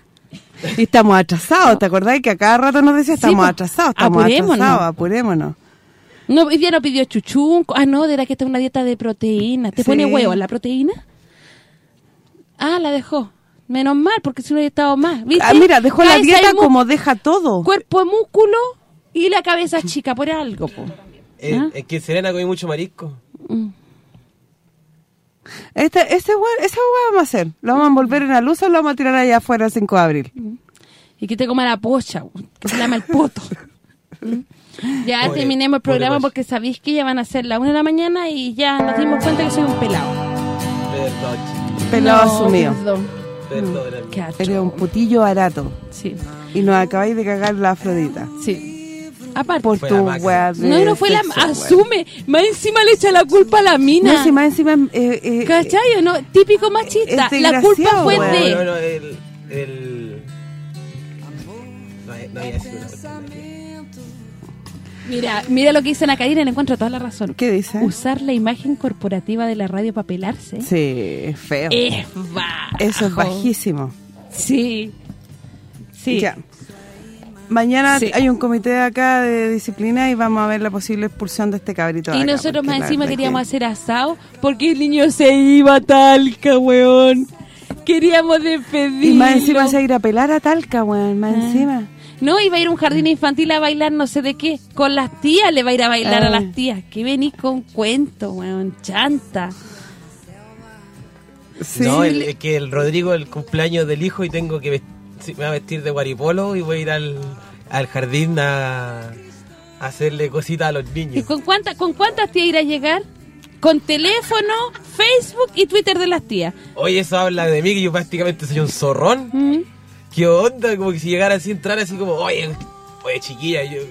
Y estamos atrasados, ¿te acordás que a cada rato nos decía estamos pues, atrasados, estamos apurémonos. atrasados, apurémonos? No, hoy día no pidió chuchunco. Ah, no, era que esta es una dieta de proteína. ¿Te Sí. pone huevo la proteína? Ah, la dejó. Menos mal, porque si no hubiera estado más. ¿Viste? Ah, mira, dejó la dieta como deja todo. Cuerpo de músculo y la cabeza chica por algo, po. Eh, ¿Ah? Es que en Serena comí mucho marisco. Este, ese hue- esa hueá vamos a hacer. Lo vamos a envolver en la luz o lo vamos a tirar allá afuera el 5 de abril. Y que te coma la pocha, que se llama el poto. ¿Mm? ya Pobre- terminemos el programa porque sabéis que ya van a ser la una de la mañana y ya nos dimos cuenta que soy un pelado. Perdón. Pelado No, asumido. perdón. Perdóname. Qué Eres un putillo barato. Sí. Y nos acabáis de cagar la Afrodita. Sí. Aparte. Por Fue tu de No, no fue la... sexo. Asume. Más encima le echa la culpa a la mina. No, si más encima... Eh, eh, ¿Cachai o no? Típico machista. es La culpa desgraciado, fue weón. de... No, no, el... el... No, no había sido una cuestión de- Mira, mira lo que dice Ana Karina, le encuentro toda la razón. ¿Qué dice? Usar la imagen corporativa de la radio para pelarse. Sí, es feo. Es bajo. Eso es bajísimo. Sí. Sí. Ya. Mañana Sí. hay un comité acá de disciplina y vamos a ver la posible expulsión de este cabrito. Y acá, nosotros más encima queríamos que- hacer asado porque el niño se iba a Talca, weón. Queríamos despedirlo. Y más encima se va a ir a pelar a Talca, weón, más Ah. encima. No, iba a ir a un jardín infantil a bailar no sé de qué. Con las tías le va a ir a bailar a Ah. las tías. Que venís con cuento, weón. Chanta. No, el, es que el Rodrigo el cumpleaños del hijo y tengo que vest- sí, me voy a vestir de guaripolo y voy a ir al, al jardín a, a hacerle cositas a los ¿Y niños. con, cuánta, con cuántas tías irá a llegar? Con teléfono, Facebook y Twitter de las tías. Oye, eso habla de mí que yo prácticamente soy un zorrón. Mm. ¿Qué onda? Como que si llegara así, entrar así como, oye, oye chiquilla, yo...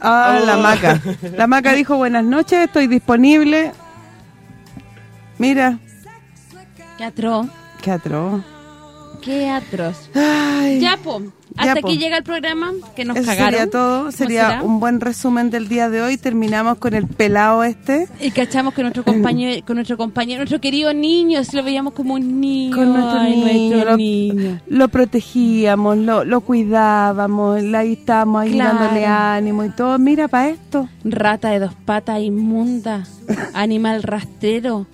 Ah, la Oh. maca. La maca dijo, buenas noches, estoy disponible. Mira, Qué atroz. Qué atroz. Qué atroz. Ay. Ya, po. Ya, Hasta po. aquí llega el programa, que nos Eso cagaron. sería todo. ¿Cómo Sería será? un buen resumen del día de hoy. Terminamos con el pelado este. Y cachamos con nuestro compañero, con nuestro compañero, nuestro querido niño, si lo veíamos como un niño. Con nuestro Ay, niño, nuestro lo, niño. lo protegíamos, lo, lo cuidábamos, la- ahí estábamos ahí Claro. dándole ánimo y todo. Mira para esto. Rata de dos patas inmunda, [LAUGHS] animal rastrero.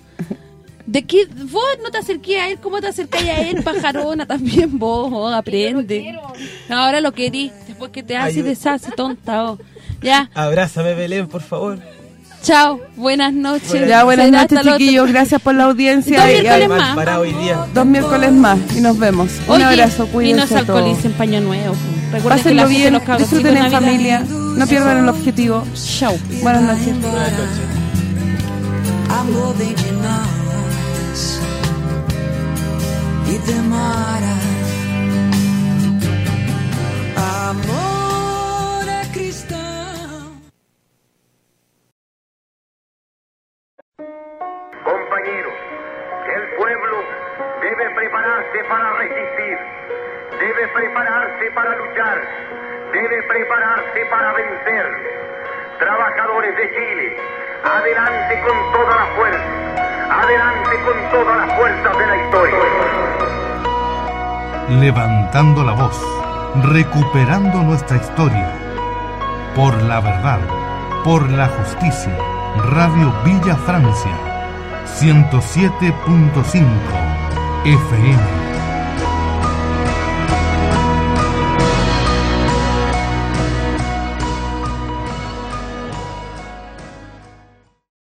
¿De qué? Vos no te acerqué a él, ¿cómo te acercáis a él, pajarona? [LAUGHS] También vos, oh, aprende. Ahora lo querís, después que te hace y Ayuda. deshace, tonta. oh. Ya, Abrázame, Belén, por favor. chao, buenas noches. Ya, buenas noches, chiquillos. Gracias por la audiencia. Dos miércoles más. parado hoy día. Dos miércoles más y nos vemos. Un Oye, abrazo, y no cuídense se alcoholicen paño nuevo. Recuerden Pásenlo bien, los disfruten en Navidad. familia, no pierdan el objetivo. Chao. Buenas noches. Buenas noches. E demora. Amor é cristão. Compañeros, el pueblo debe prepararse para resistir, debe prepararse para luchar, debe prepararse para vencer. Trabajadores de Chile, adelante con toda la fuerza, adelante con todas las fuerzas de la historia. Levantando la voz, recuperando nuestra historia. Por la verdad, por la justicia. Radio Villa Francia, 107.5 FM.